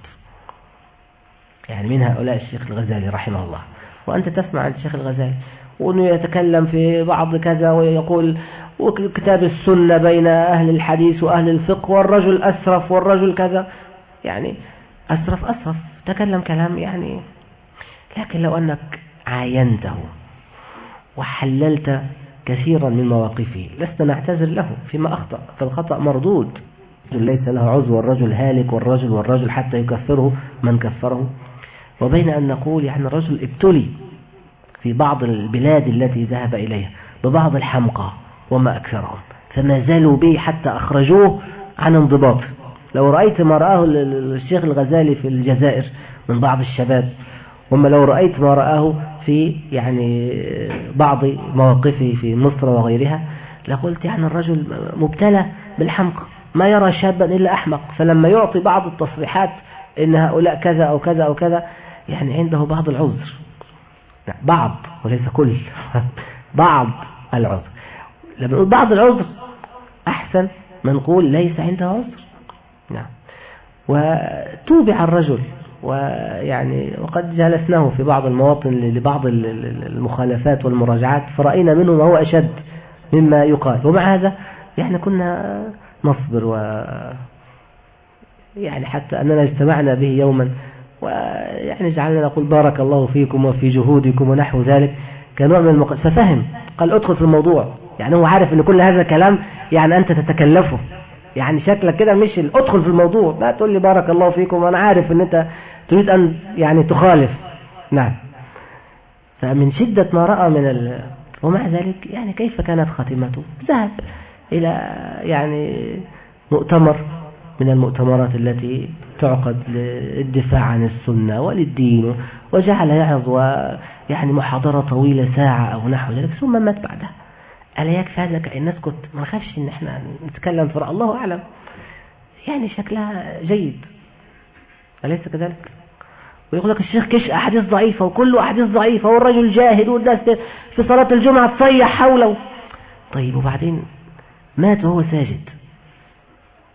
يعني من هؤلاء الشيخ الغزالي رحمه الله. وأنت تسمع عن الشيخ الغزالي. وأنه يتكلم في بعض كذا ويقول وكتاب السنة بين أهل الحديث وأهل الفقه والرجل أسرف والرجل كذا. يعني أسرف أسرف تكلم كلام يعني. لكن لو أنك عاينته وحللت كثيرا من مواقفه لست نعتذر له فيما أخطأ. فالخطأ مردود. ليس له عذر والرجل هالك والرجل والرجل حتى يكفره من كفره. وبين أن نقول يعني الرجل ابتلي في بعض البلاد التي ذهب إليها ببعض الحمقى وما أكثرهم فما زالوا به حتى أخرجوه عن انضباط. لو رأيت ما رآه الشيخ الغزالي في الجزائر من بعض الشباب وما لو رأيت ما رآه في يعني بعض مواقفه في مصر وغيرها لقلت يعني الرجل مبتلى بالحمقى ما يرى شابا إلا أحمق فلما يعطي بعض التصريحات إن هؤلاء كذا أو كذا أو كذا يعني عنده بعض العذر. بعض وليس كل. بعض العذر. لما نقول بعض العذر أحسن ما نقول ليس عنده عذر. وتوبع الرجل. ويعني وقد جلسناه في بعض المواطن لبعض المخالفات والمراجعات فرأينا منه ما هو أشد مما يقال. ومع هذا يعني كنا نصبر و يعني حتى أننا اجتمعنا به يوما ويعني جعلنا نقول بارك الله فيكم وفي جهودكم ونحو ذلك كنوع من المق... ففهم. قال ادخل في الموضوع. يعني هو عارف إن كل هذا كلام يعني أنت تتكلفه. يعني شكلك كده مش ادخل في الموضوع. لا تقول لي بارك الله فيكم وأنا عارف إن أنت تريد أن يعني تخالف. نعم. فمن شدة ما رأى من ال... ومع ذلك يعني كيف كانت خاتمته؟ ذهب إلى يعني مؤتمر من المؤتمرات التي تعقد للدفاع عن السنة وللدين وجعل يعظ يعني محاضرة طويلة ساعة أو نحو ذلك ثم مات بعدها. ألا يكفي هذا كأن نسكت؟ ما نخافش إن إحنا نتكلم في الله أعلم. يعني شكلها جيد. أليس كذلك؟ ويقول لك الشيخ كش أحاديث ضعيفة وكله أحاديث ضعيفة والرجل جاهد والناس في صلاة الجمعة تصيح حوله. طيب وبعدين مات وهو ساجد.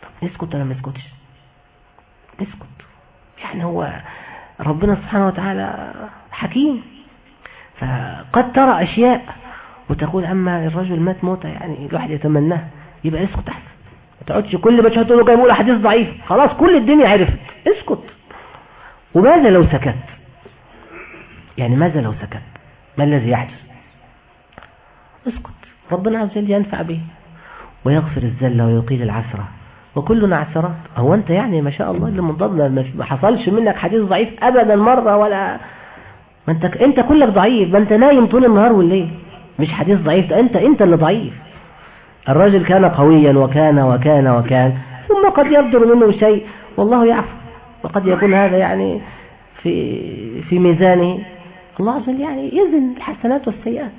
طب نسكت ولا ما نسكتش؟ نسكت. يعني هو ربنا سبحانه وتعالى حكيم. فقد ترى أشياء وتقول أما الرجل مات موتة يعني الواحد يتمناه يبقى اسكت أحسن ما تقعدش كل ما تقول له يقول أحاديث ضعيف. خلاص كل الدنيا عرفت. اسكت. وماذا لو سكت؟ يعني ماذا لو سكت؟ ما الذي يحدث؟ اسكت. ربنا عز وجل ينفع به ويغفر الزلة ويقيل العسرة. وكلنا عسرات هو أنت يعني ما شاء الله اللي منضبنا ما حصلش منك حديث ضعيف أبدا مرة ولا. ما أنت أنت كلك ضعيف. ما أنت نايم طول النهار والليل. مش حديث ضعيف. ده انت انت اللي ضعيف. الرجل كان قويا وكان وكان وكان ثم قد يصدر منه شيء. والله يعفو. وقد يكون هذا يعني في في ميزانه. الله عز وجل يعني يزن الحسنات والسيئات.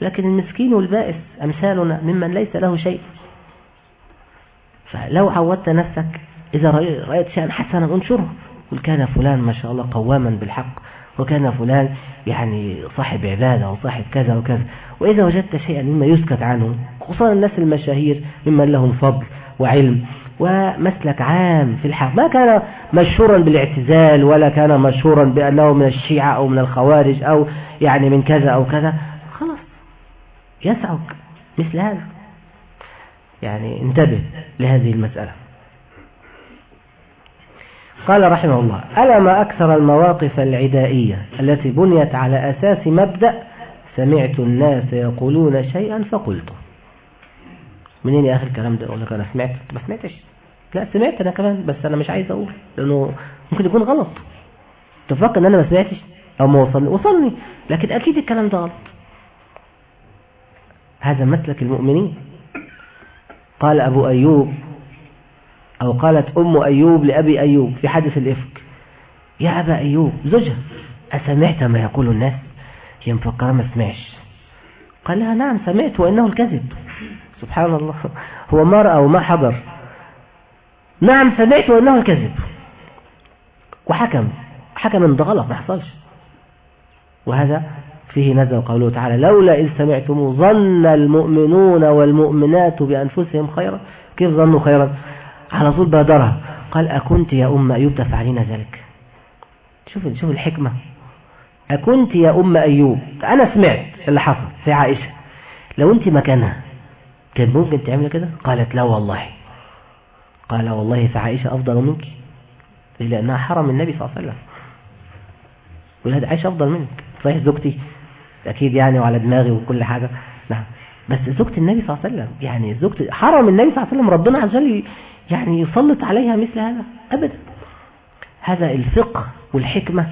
لكن المسكين والبائس أمثالنا ممن ليس له شيء. فلو عودت نفسك إذا رأيت شيئا حسنا انشره. قل كان فلان ما شاء الله قواما بالحق. وكان فلان يعني صاحب عبادة وصاحب كذا وكذا. وإذا وجدت شيئا مما يسكت عنه خصوصا الناس المشاهير ممن لهم فضل وعلم ومسلك عام في الحق. ما كان مشهورا بالاعتزال ولا كان مشهورا بأنه من الشيعة أو من الخوارج أو يعني من كذا أو كذا. خلاص يسعك مثل هذا. يعني انتبه لهذه المسألة. قال رحمه الله ألا ما أكثر المواقف العدائية التي بنيت على أساس مبدأ سمعت الناس يقولون شيئا فقلته منين يا أخي الكلام ده؟ أقول لك أنا سمعت. ما سمعتش. لا سمعت أنا كمان بس أنا مش عايز أقول لأنه ممكن يكون غلط. تفكر أن أنا ما سمعتش؟ أو ما وصلني وصلني. لكن أكيد الكلام ده غلط. هذا مسلك المؤمنين. قال أبو أيوب أو قالت أم أيوب لأبي أيوب في حدث الإفك يا أبا أيوب زوجها أسمعت ما يقول الناس؟ هي مفكرة ما سمعش. قال لها نعم سمعت وإنه الكذب. سبحان الله. هو ما رأى وما حضر. نعم سمعت وإنه الكذب. وحكم. حكم غلط ما حصلش. وهذا فيه نزل قوله تعالى لولا إذ سمعتم ظن المؤمنون والمؤمنات بأنفسهم خيرا كيف ظنوا خيرا؟ على طول بادرها. قال أكنت يا أم أيوب تفعلين ذلك؟ شوف شوف الحكمة. أكنت يا أم أيوب. أنا سمعت اللي حصل في عائشة. لو أنت مكانها كان ممكن تعمل كده؟ قالت لا والله. قال والله فعائشة أفضل منك لأنها حرم النبي صلى الله عليه وسلم. ولاد عائشة أفضل منك. صحيح زوجتي أكيد يعني وعلى دماغي وكل حاجة. نعم. بس زوجة النبي صلى الله عليه وسلم يعني زوجة حرم النبي صلى الله عليه وسلم ربنا عز وجل يعني يسلط عليها مثل هذا؟ أبدا. هذا الفقه والحكمة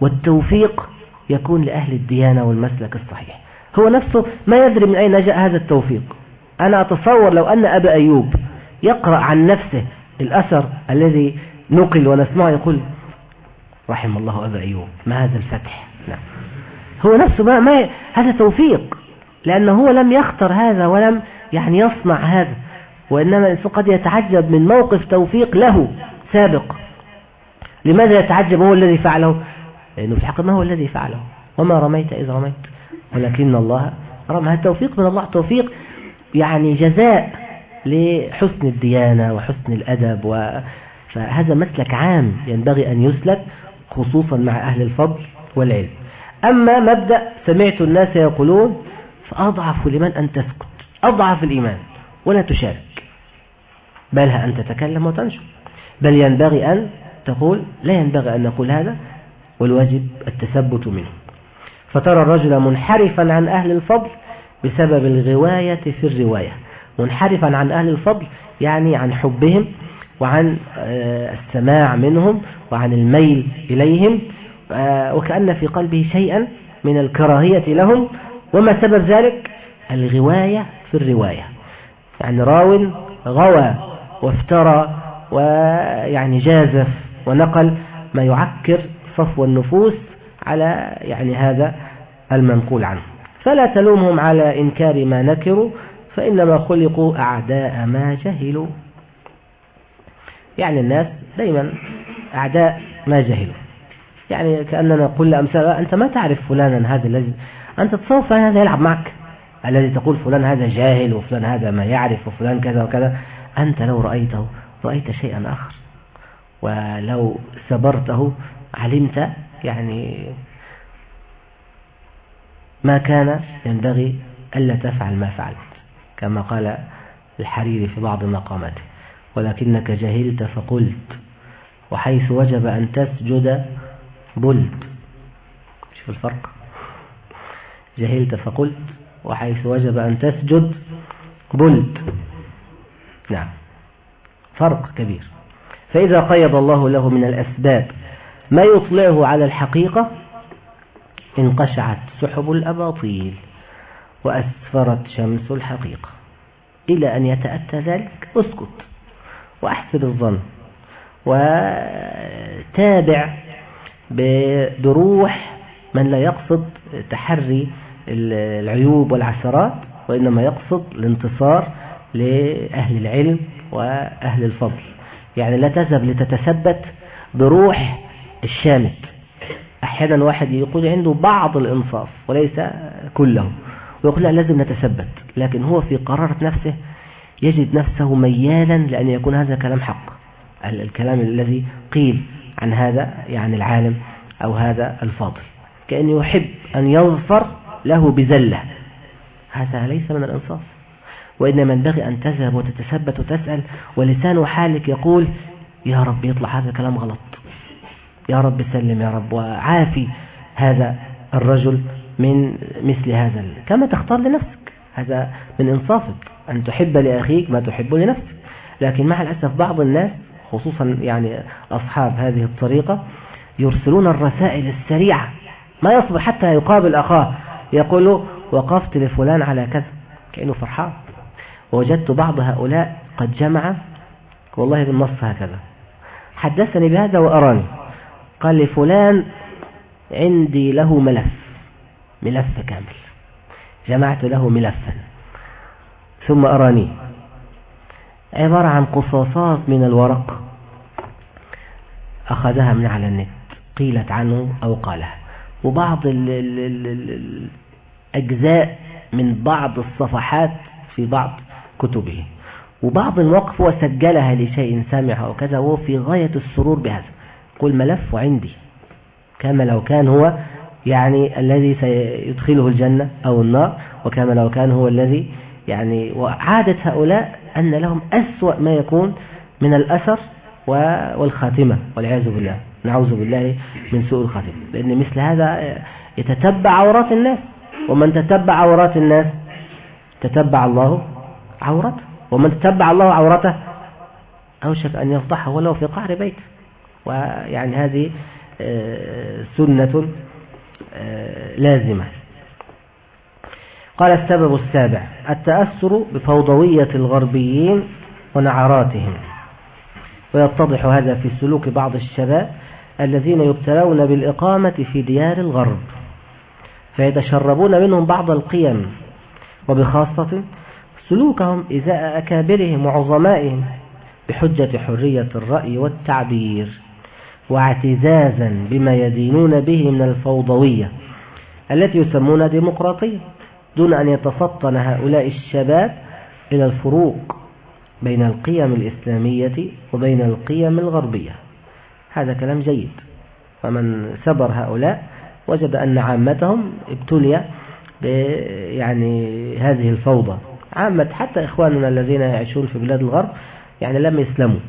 والتوفيق يكون لأهل الديانة والمسلك الصحيح. هو نفسه ما يدري من أين جاء هذا التوفيق. أنا أتصور لو أن أبا أيوب يقرأ عن نفسه الأثر الذي نقل ونسمعه يقول رحم الله أبا أيوب ما هذا الفتح؟ نعم. هو نفسه ما, ما هذا توفيق لأنه هو لم يختر هذا ولم يعني يصنع هذا. وإنما الإنسان قد يتعجب من موقف توفيق له سابق. لماذا يتعجب؟ هو الذي فعله؟ لأنه في الحقيقة ما هو الذي فعله. وما رميت إذ رميت. ولكن الله رمى. هذا توفيق من الله. توفيق يعني جزاء لحسن الديانة وحسن الأدب و... فهذا مسلك عام ينبغي أن يسلك خصوصا مع أهل الفضل والعلم. أما مبدأ سمعت الناس يقولون فأضعف لمن أن تسكت. أضعف الإيمان. ولا تشارك. بل أن تتكلم وتنشر. بل ينبغي أن تقول لا ينبغي أن نقول هذا والواجب التثبت منه. فترى الرجل منحرفا عن أهل الفضل بسبب الغواية في الرواية. منحرفا عن أهل الفضل يعني عن حبهم وعن آه، السماع منهم وعن الميل إليهم آه، وكأن في قلبه شيئا من الكراهية لهم. وما سبب ذلك؟ الغواية في الرواية. يعني راو غوى وافترى ويعني جازف ونقل ما يعكر صفو النفوس على يعني هذا المنقول عنه. فلا تلومهم على إنكار ما نكروا فإنما خلقوا أعداء ما جهلوا. يعني الناس دايما أعداء ما جهلوا. يعني كأننا نقول لأمثال أنت ما تعرف فلانا هذا الذي أنت تصور فلان هذا يلعب معك. الذي تقول فلان هذا جاهل وفلان هذا ما يعرف وفلان كذا وكذا. أنت لو رأيته رأيت شيئا آخر. ولو سبرته علمت يعني ما كان ينبغي ألا تفعل ما فعلت كما قال الحريري في بعض مقاماته. ولكنك جهلت فقلت وحيث وجب أن تسجد بلت. شوف الفرق. جهلت فقلت وحيث وجب أن تسجد بلت. نعم. فرق كبير. فإذا قيض الله له من الأسباب ما يطلعه على الحقيقة انقشعت سحب الأباطيل وأسفرت شمس الحقيقة. إلى أن يتأتى ذلك اسكت وأحسن الظن وتابع بروح من لا يقصد تحري العيوب والعثرات وإنما يقصد الانتصار لأهل العلم وأهل الفضل. يعني لا تذهب لتتثبت بروح الشامت أحيانا واحد يقول عنده بعض الإنصاف وليس كله ويقول لا لازم نتثبت. لكن هو في قرارة نفسه يجد نفسه ميالا لأن يكون هذا كلام حق. الكلام الذي قيل عن هذا يعني العالم أو هذا الفاضل. كأنه يحب أن يظفر له بزلة هذا ليس من الإنصاف. وإنما ينبغي أن تذهب وتتثبت وتسأل ولسان حالك يقول يا رب يطلع هذا الكلام غلط. يا رب سلم يا رب وعافي هذا الرجل من مثل هذا كما تختار لنفسك. هذا من إنصافك أن تحب لأخيك ما تحب لنفسك. لكن مع الأسف بعض الناس خصوصا يعني أصحاب هذه الطريقة يرسلون الرسائل السريعة. ما يصبر حتى يقابل أخاه يقول وقفت لفلان على كذا. كأنه فرحان. ووجدت بعض هؤلاء قد جمع والله بالنص هكذا. حدثني بهذا وأراني. قال لفلان عندي له ملف ملف كامل. جمعت له ملفا. ثم أراني عبارة عن قصاصات من الورق. أخذها من على النت قيلت عنه أو قالها. وبعض الأجزاء من بعض الصفحات في بعض كتبه. وبعض المواقف هو سجلها لشيء سامع وكذا وهو في غاية السرور بهذا. قل ملف عندي. كما لو كان هو يعني الذي سيدخله الجنة أو النار وكما لو كان هو الذي يعني وعادة هؤلاء أن لهم أسوأ ما يكون من الأثر والخاتمة. والعياذ بالله. نعوذ بالله من سوء الخاتمة. لأن مثل هذا يتتبع عورات الناس. ومن تتبع عورات الناس تتبع الله عورته. ومن تتبع الله عورته أوشك أن يفضحه ولو في قعر بيته. ويعني هذه آه، سنة آه، لازمة. قال السبب السابع التأثر بفوضوية الغربيين ونعراتهم. ويتضح هذا في سلوك بعض الشباب الذين يبتلون بالإقامة في ديار الغرب فيتشربون منهم بعض القيم وبخاصة سلوكهم إزاء أكابرهم وعظمائهم بحجة حرية الرأي والتعبير واعتزازا بما يدينون به من الفوضوية التي يسمونها ديمقراطية دون أن يتفطن هؤلاء الشباب إلى الفروق بين القيم الإسلامية وبين القيم الغربية. هذا كلام جيد. فمن سبر هؤلاء وجد أن عامتهم ابتلي يعني هذه الفوضى. عامة حتى إخواننا الذين يعيشون في بلاد الغرب يعني لم يسلموا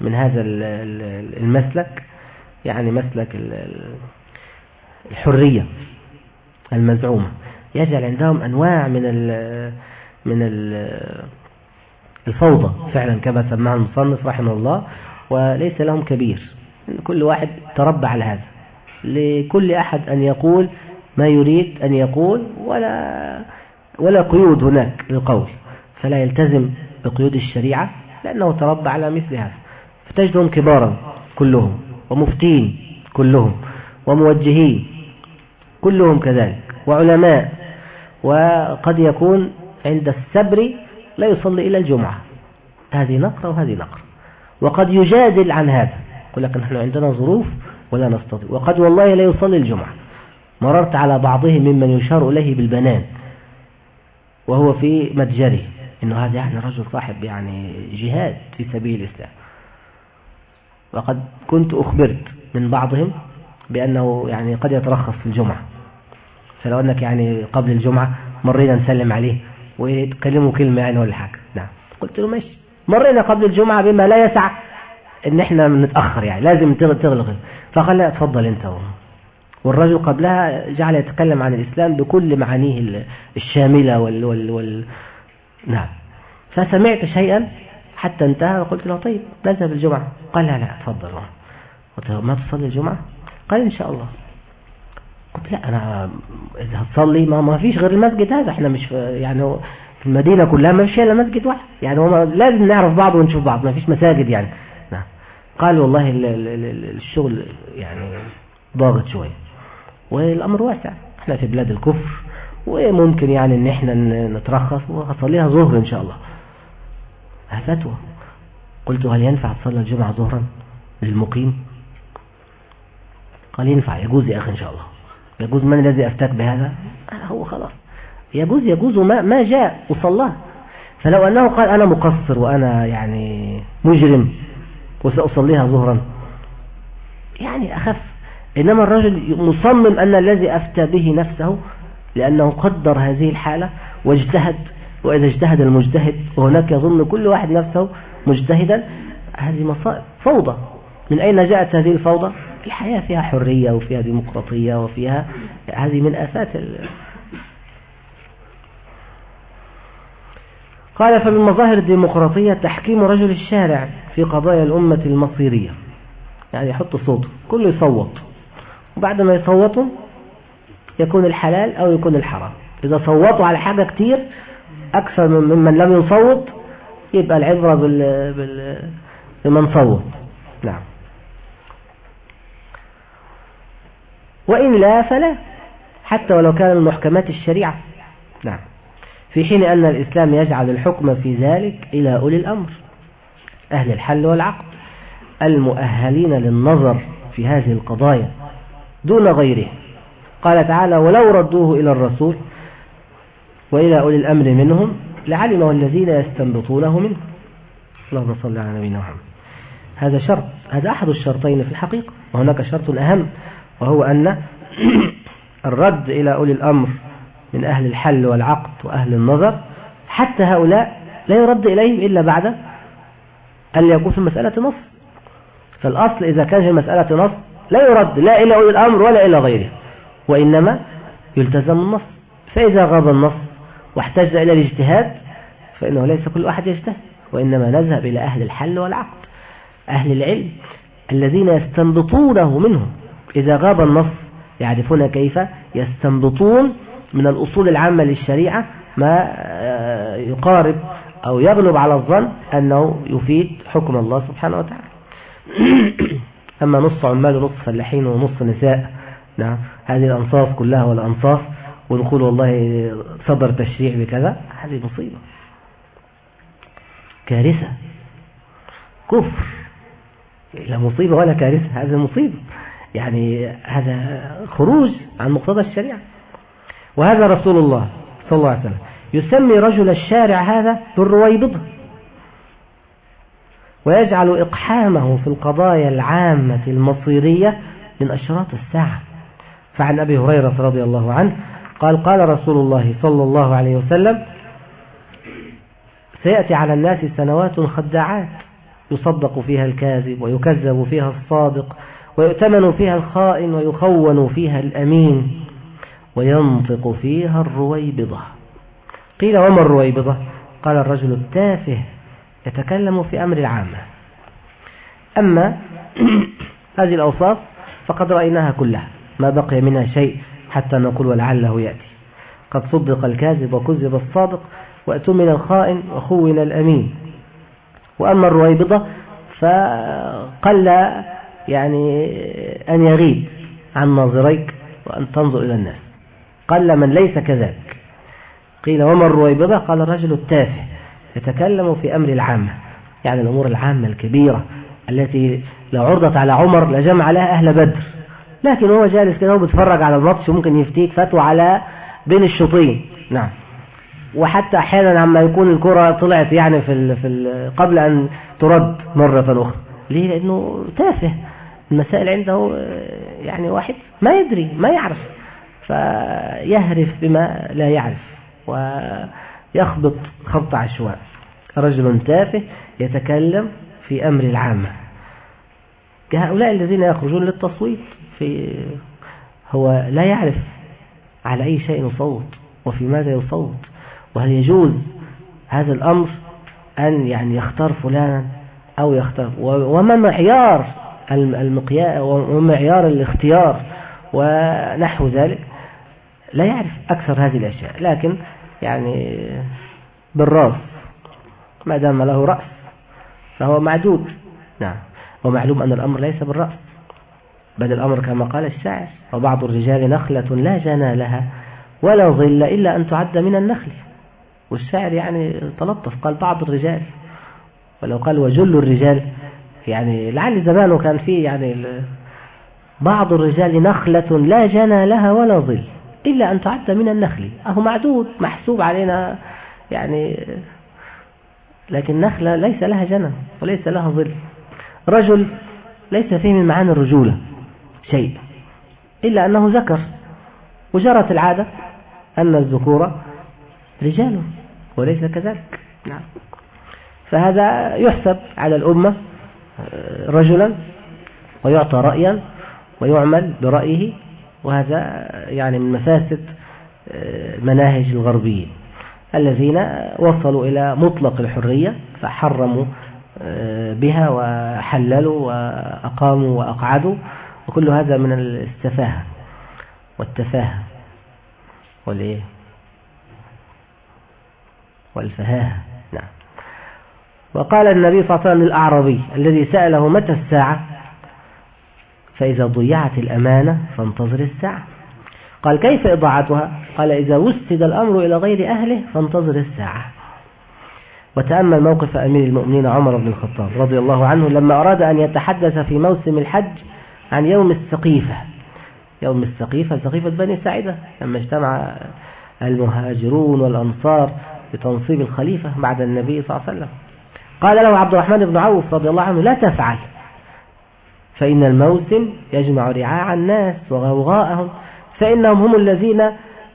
من هذا المسلك يعني مسلك الحرية المزعومة. يجعل عندهم أنواع من من ال الفوضى فعلا كما سماها المصنف رحمه الله وليس لهم كبير. كل واحد تربى على هذا. لكل أحد أن يقول ما يريد أن يقول ولا ولا قيود هناك للقول فلا يلتزم بقيود الشريعة لأنه تربى على مثل هذا. فتجدهم كبارا كلهم ومفتين كلهم وموجهين كلهم كذلك وعلماء وقد يكون عند السبر لا يصلي إلى الجمعة. هذه نقرة وهذه نقرة. وقد يجادل عن هذا يقول لك نحن عندنا ظروف ولا نستطيع. وقد والله لا يصلي الجمعة. مررت على بعضهم ممن يشار إليه بالبنان. وهو في متجره. إنه هذا يعني رجل صاحب يعني جهاد في سبيل الإسلام. وقد كنت أخبرت من بعضهم بأنه يعني قد يترخص في الجمعة. فلو أنك يعني قبل الجمعة مرينا نسلم عليه ويتكلموا كلمة يعني ولا حاجة. نعم. قلت له ماشي. مرينا قبل الجمعة بما لا يسع إن إحنا نتأخر يعني. لازم تغلق. فقال لا اتفضل أنت. والرجل قبلها جعل يتكلم عن الإسلام بكل معانيه الشاملة وال, وال, وال نعم. فسمعت شيئا حتى انتهى وقلت له طيب نذهب الجمعة؟ قال لا لا اتفضل قلت له ما تصلي الجمعة؟ قال إن شاء الله. قلت لا أنا إذا هتصلي ما ما فيش غير المسجد هذا. إحنا مش يعني في المدينة كلها ما فيش إلا مسجد واحد. يعني هو لازم نعرف بعض ونشوف بعض. ما فيش مساجد يعني. نعم. قال والله الشغل يعني ضاغط شوية. والأمر واسع. إحنا في بلاد الكفر وممكن يعني إن إحنا نترخص وهصليها ظهر إن شاء الله. فتوى. قلت هل ينفع تصلي الجمعة ظهرا للمقيم؟ قال ينفع يجوز يا أخي إن شاء الله. يجوز من الذي أفتك بهذا؟ هو خلاص. يجوز يجوز ما, ما جاء وصلاه. فلو أنه قال أنا مقصر وأنا يعني مجرم وسأصليها ظهرا يعني أخف. إنما الرجل مصمم أن الذي أفتى به نفسه لأنه قدر هذه الحالة واجتهد وإذا اجتهد المجتهد وهناك يظن كل واحد نفسه مجتهدا هذه مصائب فوضى. من أين جاءت هذه الفوضى؟ الحياة فيها حرية وفيها ديمقراطية وفيها هذه من آفات ال... قال فمن مظاهر الديمقراطية تحكيم رجل الشارع في قضايا الأمة المصيرية. يعني يحط صوته كله يصوت. وبعد ما يصوتوا يكون الحلال أو يكون الحرام. إذا صوتوا على حاجة كتير أكثر ممن لم يصوت يبقى العبرة بال... بال... بمن صوت. نعم. وإن لا فلا حتى ولو كان من محكمات الشريعة. نعم. في حين أن الإسلام يجعل الحكم في ذلك إلى أولي الأمر. أهل الحل والعقد المؤهلين للنظر في هذه القضايا. دون غيره. قال تعالى ولو ردوه إلى الرسول وإلى أولي الأمر منهم لعلمه الذين يستنبطونه منه. اللهم صل على نبينا محمد. هذا شرط هذا أحد الشرطين في الحقيقة وهناك شرط أهم وهو أن الرد إلى أولي الأمر من أهل الحل والعقد وأهل النظر حتى هؤلاء لا يرد إليهم إلا بعد أن يكون في المسألة نص. فالأصل إذا كان في المسألة نص لا يرد لا إلى أولي الأمر ولا إلى غيره وإنما يلتزم النص. فإذا غاب النص واحتاج إلى الاجتهاد فإنه ليس كل أحد يجتهد وإنما نذهب إلى أهل الحل والعقد أهل العلم الذين يستنبطونه منهم. إذا غاب النص يعرفون كيف يستنبطون من الأصول العامة للشريعة ما آه، يقارب أو يغلب على الظن أنه يفيد حكم الله سبحانه وتعالى. أما نص عمال ونص فلاحين ونص نساء. نعم. هذه الأنصاف كلها والأنصاف ونقول والله صدر تشريع بكذا هذه مصيبة. كارثة. كفر. لا مصيبة ولا كارثة هذا مصيبة. يعني هذا خروج عن مقتضى الشريعة. وهذا رسول الله صلى الله عليه وسلم يسمي رجل الشارع هذا بالرويبضة. ويجعل إقحامه في القضايا العامة المصيرية من أشراط الساعة. فعن أبي هريرة رضي الله عنه قال قال رسول الله صلى الله عليه وسلم سيأتي على الناس سنوات خداعات يصدق فيها الكاذب ويكذب فيها الصادق ويؤتمن فيها الخائن ويخون فيها الأمين وينطق فيها الرويبضة. قيل وما الرويبضة؟ قال الرجل التافه يتكلم في أمر العامة. أما هذه الأوصاف فقد رأيناها كلها ما بقي منها شيء حتى نقول ولعله يأتي. قد صدق الكاذب وكذب الصادق وأتمن الخائن وخون الأمين. وأما الرويبضة فقل يعني أن يغيب عن ناظريك وأن تنظر إلى الناس. قل من ليس كذلك. قيل وما الرويبضة؟ قال الرجل التافه. يتكلم في أمر العامة يعني الأمور العامة الكبيرة التي لو عرضت على عمر لجمع لها أهل بدر. لكن هو جالس كده وبيتفرج على الماتش ممكن يفتيك فتوى على بين الشوطين. نعم. وحتى أحيانا عما يكون الكرة طلعت يعني في ال في ال قبل أن ترد مرة أخرى. ليه؟ لأنه تافه. المسائل عنده يعني واحد ما يدري ما يعرف. فيهرف بما لا يعرف. ويخبط خبط عشواء رجل تافه يتكلم في أمر العامة كهؤلاء الذين يخرجون للتصويت في هو لا يعرف على أي شيء يصوت وفي ماذا يصوت وهل يجوز هذا الأمر أن يعني يختار فلانا أو يختار وما معيار المقياس ومعيار الاختيار ونحو ذلك لا يعرف أكثر هذه الأشياء. لكن يعني بالراس ما دام له رأس فهو معدود نعم. ومعلوم أن الأمر ليس بالرأس بل الأمر كما قال الشاعر وبعض الرجال نخلة لا جنى لها ولا ظل إلا أن تعد من النخل. والشاعر يعني تلطف قال بعض الرجال ولو قال وجل الرجال يعني لعل زمانه كان فيه يعني بعض الرجال نخلة لا جنى لها ولا ظل. إلا أن تعد من النخل. أهو معدود محسوب علينا يعني لكن نخلة ليس لها جنى وليس لها ظل. رجل ليس فيه من معاني الرجولة شيء إلا أنه ذكر. وجرت العادة أن الذكور رجال وليس كذلك. نعم. فهذا يحسب على الأمة آه، رجلا ويعطى رأيا ويعمل برأيه. وهذا يعني من مفاسد آه، مناهج الغربيين الذين وصلوا إلى مطلق الحرية فحرموا آه، بها وحللوا وأقاموا وأقعدوا وكل هذا من السفاهة والتفاهة والإيه؟ والفهاهة. نعم. وقال النبي صلى الله عليه وسلم للأعرابي الذي سأله متى الساعة؟ فإذا ضيعت الأمانة فانتظر الساعة. قال كيف إضاعتها؟ قال إذا وسد الأمر إلى غير أهله فانتظر الساعة. وتأمل موقف أمير المؤمنين عمر بن الخطاب رضي الله عنه لما أراد أن يتحدث في موسم الحج عن يوم السقيفة. يوم السقيفة سقيفة بني ساعدة لما اجتمع المهاجرون والأنصار لتنصيب الخليفة بعد النبي صلى الله عليه وسلم. قال له عبد الرحمن بن عوف رضي الله عنه لا تفعل. فإن الموسم يجمع رعاع الناس وغوغاءهم فإنهم هم الذين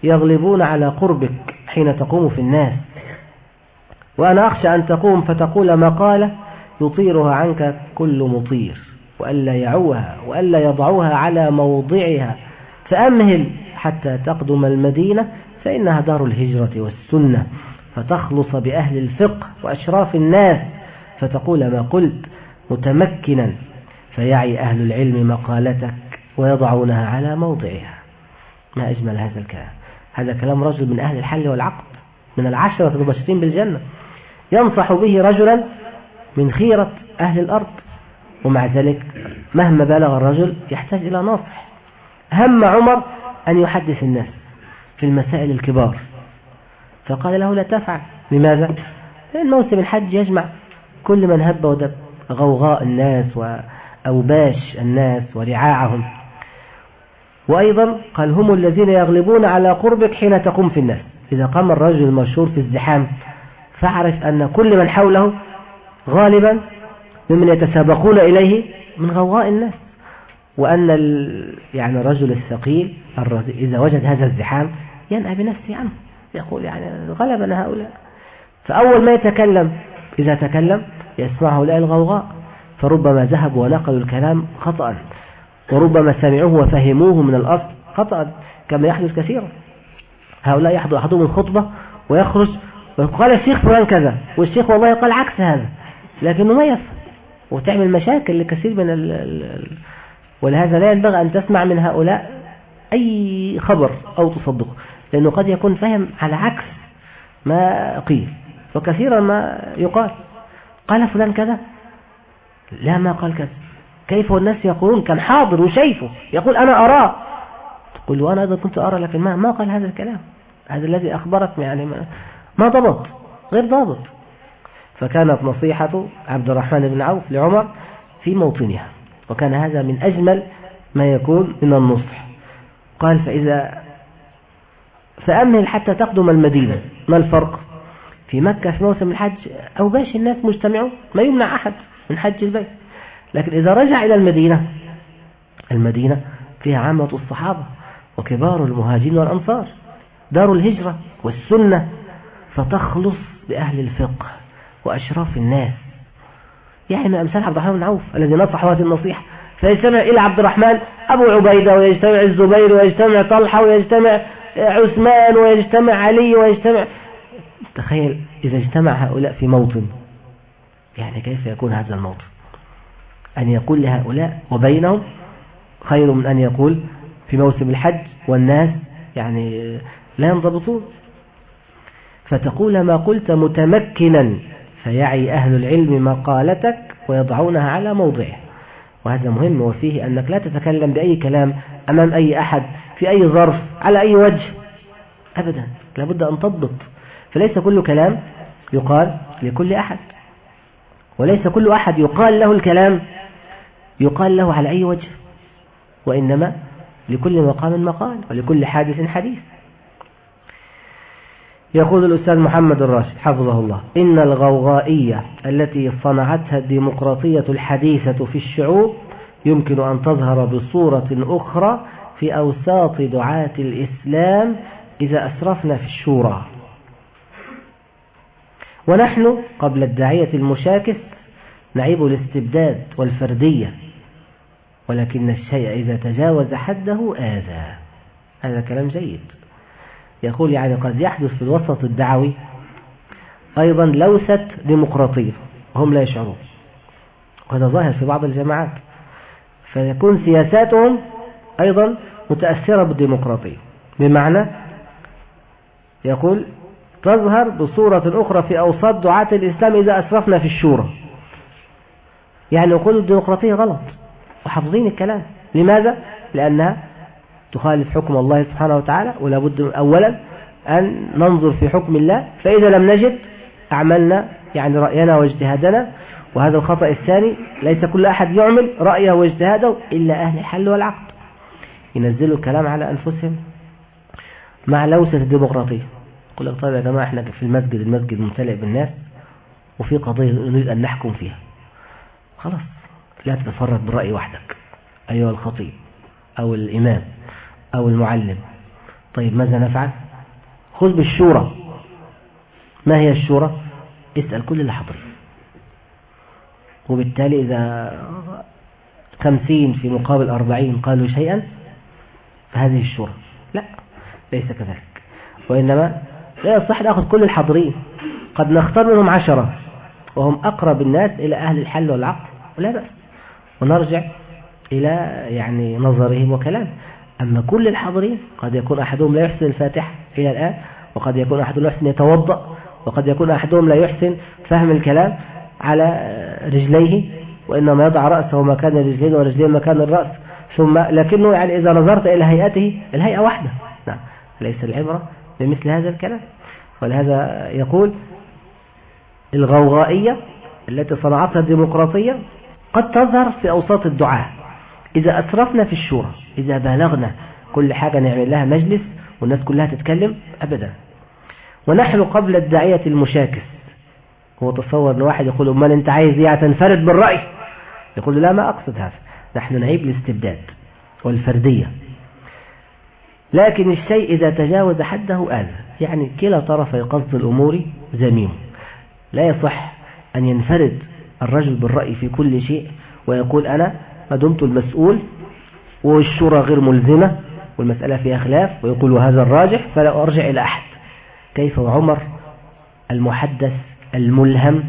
يغلبون على قربك حين تقوم في الناس. وأنا أخشى أن تقوم فتقول مقالة يطيرها عنك كل مطير وألا يعوها وألا يضعوها على موضعها. فأمهل حتى تقدم المدينة فإنها دار الهجرة والسنة. فتخلص بأهل الفقه وأشراف الناس فتقول ما قلت متمكنا فيعي أهل العلم مقالتك ويضعونها على موضعها. ما أجمل هذا الكلام. هذا كلام رجل من أهل الحل والعقد من العشرة المبشرين بالجنة. ينصح به رجلا من خيرة أهل الأرض. ومع ذلك مهما بلغ الرجل يحتاج إلى ناصح هم عمر أن يحدث الناس في المسائل الكبار. فقال له لا تفعل. لماذا؟ لأن موسم الحج يجمع كل من هب ودب. غوغاء الناس وأوباش الناس ورعاعهم. وأيضا قال هم الذين يغلبون على قربك حين تقوم في الناس. إذا قام الرجل المشهور في الزحام فاعرف أن كل من حوله غالبا ممن يتسابقون إليه من غوغاء الناس. وأن يعني الرجل الثقيل إذا وجد هذا الزحام ينأى بنفسه عنه. يقول يعني غلبنا هؤلاء. فأول ما يتكلم إذا تكلم يسمع هؤلاء الغوغاء فربما ذهبوا ونقلوا الكلام خطأ وربما سمعوه وفهموه من الأصل خطأ كما يحدث كثيرا. هؤلاء يحضر أحدهم الخطبة ويخرج وقال الشيخ فلان كذا والشيخ والله قال عكس هذا لكنه ما يفهم وتعمل مشاكل لكثير من ال ال ولهذا لا ينبغي أن تسمع من هؤلاء أي خبر أو تصدقه لأنه قد يكون فهم على عكس ما قيل وكثيرا ما يقال. قال فلان كذا لا ما قال كذا. كيف الناس يقولون؟ كان حاضر وشايفه. يقول أنا أراه. تقول وأنا أيضا كنت أرى لكن ما, ما قال هذا الكلام. هذا الذي أخبرك يعني ما, ما ضبط. غير ضابط. فكانت نصيحة عبد الرحمن بن عوف لعمر في موطنها. وكان هذا من أجمل ما يكون من النصح. قال فإذا فأمهل حتى تقدم المدينة. ما الفرق؟ في مكة في موسم الحج أو باش الناس مجتمعون. ما يمنع أحد. من حج البيت. لكن إذا رجع إلى المدينة المدينة فيها عامة الصحابة وكبار المهاجرين والأنصار دار الهجرة والسنة فتخلص بأهل الفقه وأشراف الناس. يعني من أمثال عبد الرحمن بن عوف الذي نصح هذه النصيحة فيجتمع إلى عبد الرحمن أبو عبيدة ويجتمع الزبير ويجتمع طلحة ويجتمع عثمان ويجتمع علي ويجتمع تخيل إذا اجتمع هؤلاء في موطن. يعني كيف يكون هذا الموطن أن يقول لهؤلاء وبينهم خير من أن يقول في موسم الحج والناس يعني لا ينضبطون. فتقول ما قلت متمكنا فيعي أهل العلم مقالتك ويضعونها على موضعه وهذا مهم وفيه أنك لا تتكلم بأي كلام أمام أي أحد في أي ظرف على أي وجه. أبدا لابد أن تضبط. فليس كل كلام يقال لكل أحد. وليس كل أحد يقال له الكلام يقال له على أي وجه وإنما لكل مقام مقال ولكل حادث حديث. يقول الأستاذ محمد الراشد حفظه الله إن الغوغائية التي صنعتها الديمقراطية الحديثة في الشعوب يمكن أن تظهر بصورة أخرى في أوساط دعاة الإسلام إذا أسرفنا في الشورى. ونحن قبل الداعية المشاكس نعيب الاستبداد والفردية ولكن الشيء إذا تجاوز حده آذى. هذا كلام جيد. يقول يعني قد يحدث في الوسط الدعوي أيضا لوسة ديمقراطية وهم لا يشعرون. وهذا ظاهر في بعض الجماعات. فيكون سياساتهم أيضا متأثرة بالديمقراطية. بمعنى يقول تظهر بصورة أخرى في أوساط دعاة الإسلام إذا أسرفنا في الشورى. يعني يقول الديمقراطية غلط وحافظين الكلام. لماذا؟ لأنها تخالف حكم الله سبحانه وتعالى ولا بد أولا أن ننظر في حكم الله. فإذا لم نجد أعملنا يعني رأينا واجتهادنا. وهذا الخطأ الثاني ليس كل أحد يعمل رأيه واجتهاده إلا أهل الحل والعقد. ينزلوا الكلام على أنفسهم مع لوسة الديمقراطية. يقول لك طيب يا جماعة إحنا في المسجد المسجد ممتلئ بالناس وفي قضية نريد أن نحكم فيها. خلاص لا تتفرد بالرأي وحدك. أيها الخطيب أو الإمام أو المعلم. طيب ماذا نفعل؟ خذ بالشورى. ما هي الشورى؟ اسأل كل اللي حاضرين. وبالتالي إذا خمسين في مقابل أربعين قالوا شيئا فهذه الشورى. لا ليس كذلك. وإنما لا يصح نأخذ كل الحاضرين. قد نختار منهم عشرة وهم أقرب الناس إلى أهل الحل والعقل ولا بأس. ونرجع إلى يعني نظرهم وكلام. أما كل الحاضرين قد يكون أحدهم لا يحسن الفاتحة إلى الآن وقد يكون أحدهم لا يحسن يتوضأ وقد يكون أحدهم لا يحسن فهم الكلام على رجليه وإنما يضع رأسه مكان الرجلين ورجلين مكان الرأس. ثم لكنه يعني إذا نظرت إلى هيئته الهيئة واحدة. نعم. ليس العبرة بمثل هذا الكلام. ولهذا يقول الغوغائية التي صنعتها الديمقراطية قد تظهر في أوساط الدعاء إذا أسرفنا في الشورى إذا بالغنا كل حاجة نعمل لها مجلس والناس كلها تتكلم أبدا. ونحن قبل الداعية المشاكس. هو تصور أن واحد يقول أمال أنت عايز إيه تنفرد بالرأي؟ يقول لا ما أقصد هذا. نحن نعيب الاستبداد والفردية. لكن الشيء إذا تجاوز حده آذى يعني كلا طرفي قصد الأمور زميم. لا يصح أن ينفرد الرجل بالرأي في كل شيء ويقول أنا ما دمت المسؤول والشورى غير ملزمة والمسألة فيها خلاف ويقول هذا الراجح فلا أرجع إلى أحد. كيف وعمر المحدث الملهم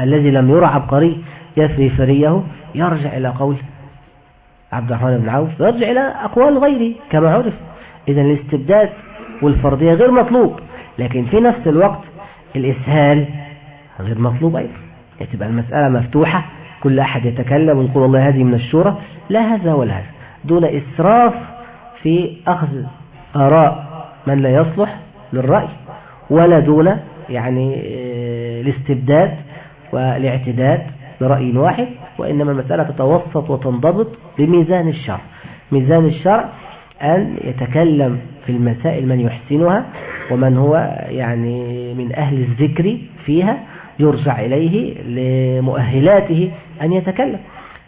الذي لم يرى عبقري يثري فريه يرجع إلى قول عبد الرحمن بن عوف يرجع إلى أقوال غيره كما عرف. إذا الاستبداد والفرضية غير مطلوب لكن في نفس الوقت الإسهال غير مطلوب أيضا. يعني تبقى المسألة مفتوحة كل أحد يتكلم ويقول والله هذه من الشورى. لا هذا ولا هذا. دون إسراف في أخذ آراء من لا يصلح للرأي ولا دون يعني آه، الاستبداد والاعتداد برأي واحد وإنما المسألة تتوسط وتنضبط بميزان الشرع ميزان الشرع أن يتكلم في المسائل من يحسنها ومن هو يعني من أهل الذكر فيها يرجع إليه لمؤهلاته أن يتكلم.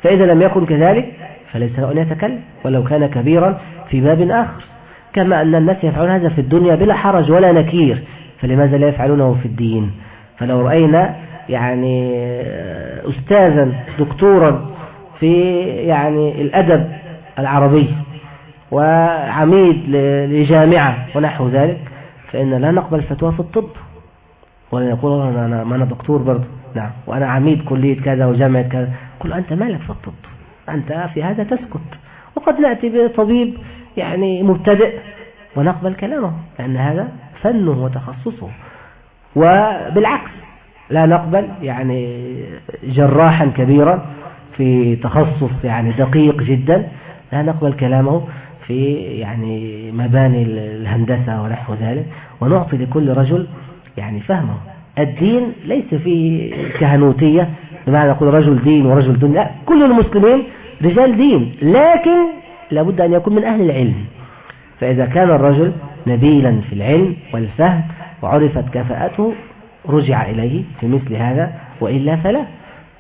فإذا لم يكن كذلك فليس له أن يتكلم ولو كان كبيرا في باب آخر. كما أن الناس يفعلون هذا في الدنيا بلا حرج ولا نكير فلماذا لا يفعلونه في الدين؟ فلو رأينا يعني أستاذا دكتورا في يعني الأدب العربي وعميد لجامعة ونحو ذلك فإن لا نقبل فتوى في الطب. ولا يقول أنا ما أنا دكتور برضه. نعم. وأنا عميد كلية كذا وجامعة كذا. قل أنت مالك في الطب؟ أنت في هذا تسكت. وقد نأتي بطبيب يعني مبتدئ ونقبل كلامه لأن هذا فنه وتخصصه وبالعكس لا نقبل يعني جراحا كبيرا في تخصص يعني دقيق جدا لا نقبل كلامه في يعني مباني الهندسة ونحو ذلك. ونعطي لكل رجل يعني فهمه. الدين ليس فيه كهنوتية بمعنى نقول رجل دين ورجل دين لا كل المسلمين رجال دين لكن لابد أن يكون من أهل العلم. فإذا كان الرجل نبيلا في العلم والفهم وعرفت كفاءته رجع إليه في مثل هذا وإلا فلا.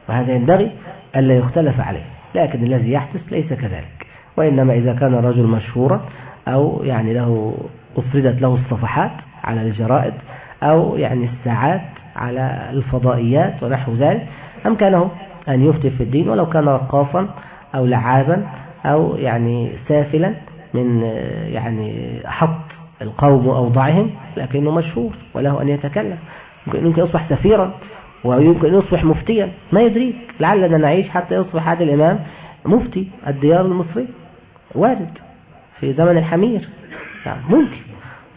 وهذا ينبغي ألا يختلف عليه لكن الذي يحدث ليس كذلك وإنما إذا كان الرجل مشهورا أو يعني له أفردت له الصفحات على الجرائد أو يعني الساعات على الفضائيات ونحو ذلك أمكنه أن يفتي في الدين ولو كان رقاصا أو لعابا أو يعني سافلا من يعني حط القوم وأوضاعهم لكنه مشهور وله أن يتكلم. يمكن يصبح سفيرا. ويمكن يصبح مفتيا. ما يدريك. لعلنا نعيش حتى يصبح هذا الإمام مفتي. الديار المصري وارد في زمن الحمير. يعني ممكن.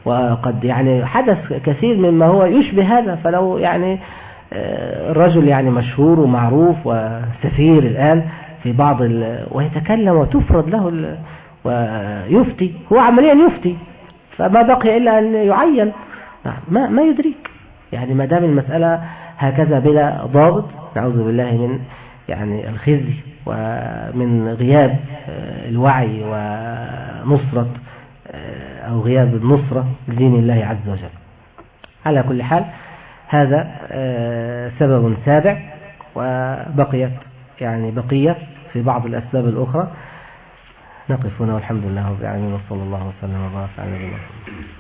وقد يعني حدث كثير مما هو يشبه هذا. فلو يعني آه، الرجل يعني مشهور ومعروف وسفير الآن في بعض ويتكلم وتفرض له ويفتي. هو عمليا يفتي. فما بقي إلا أن يعين. ما ما يدريك. يعني ما دام المسألة هكذا بلا ضابط. نعوذ بالله من يعني الخزي ومن غياب آه، الوعي ونصرة آه، أو غياب النصرة لدين الله عز وجل. على كل حال هذا آه، سبب سابع وبقيت يعني بقية في بعض الأسباب الأخرى. نقف هنا والحمد لله رب العالمين وصلى الله وسلم وبارك على نبينا محمد.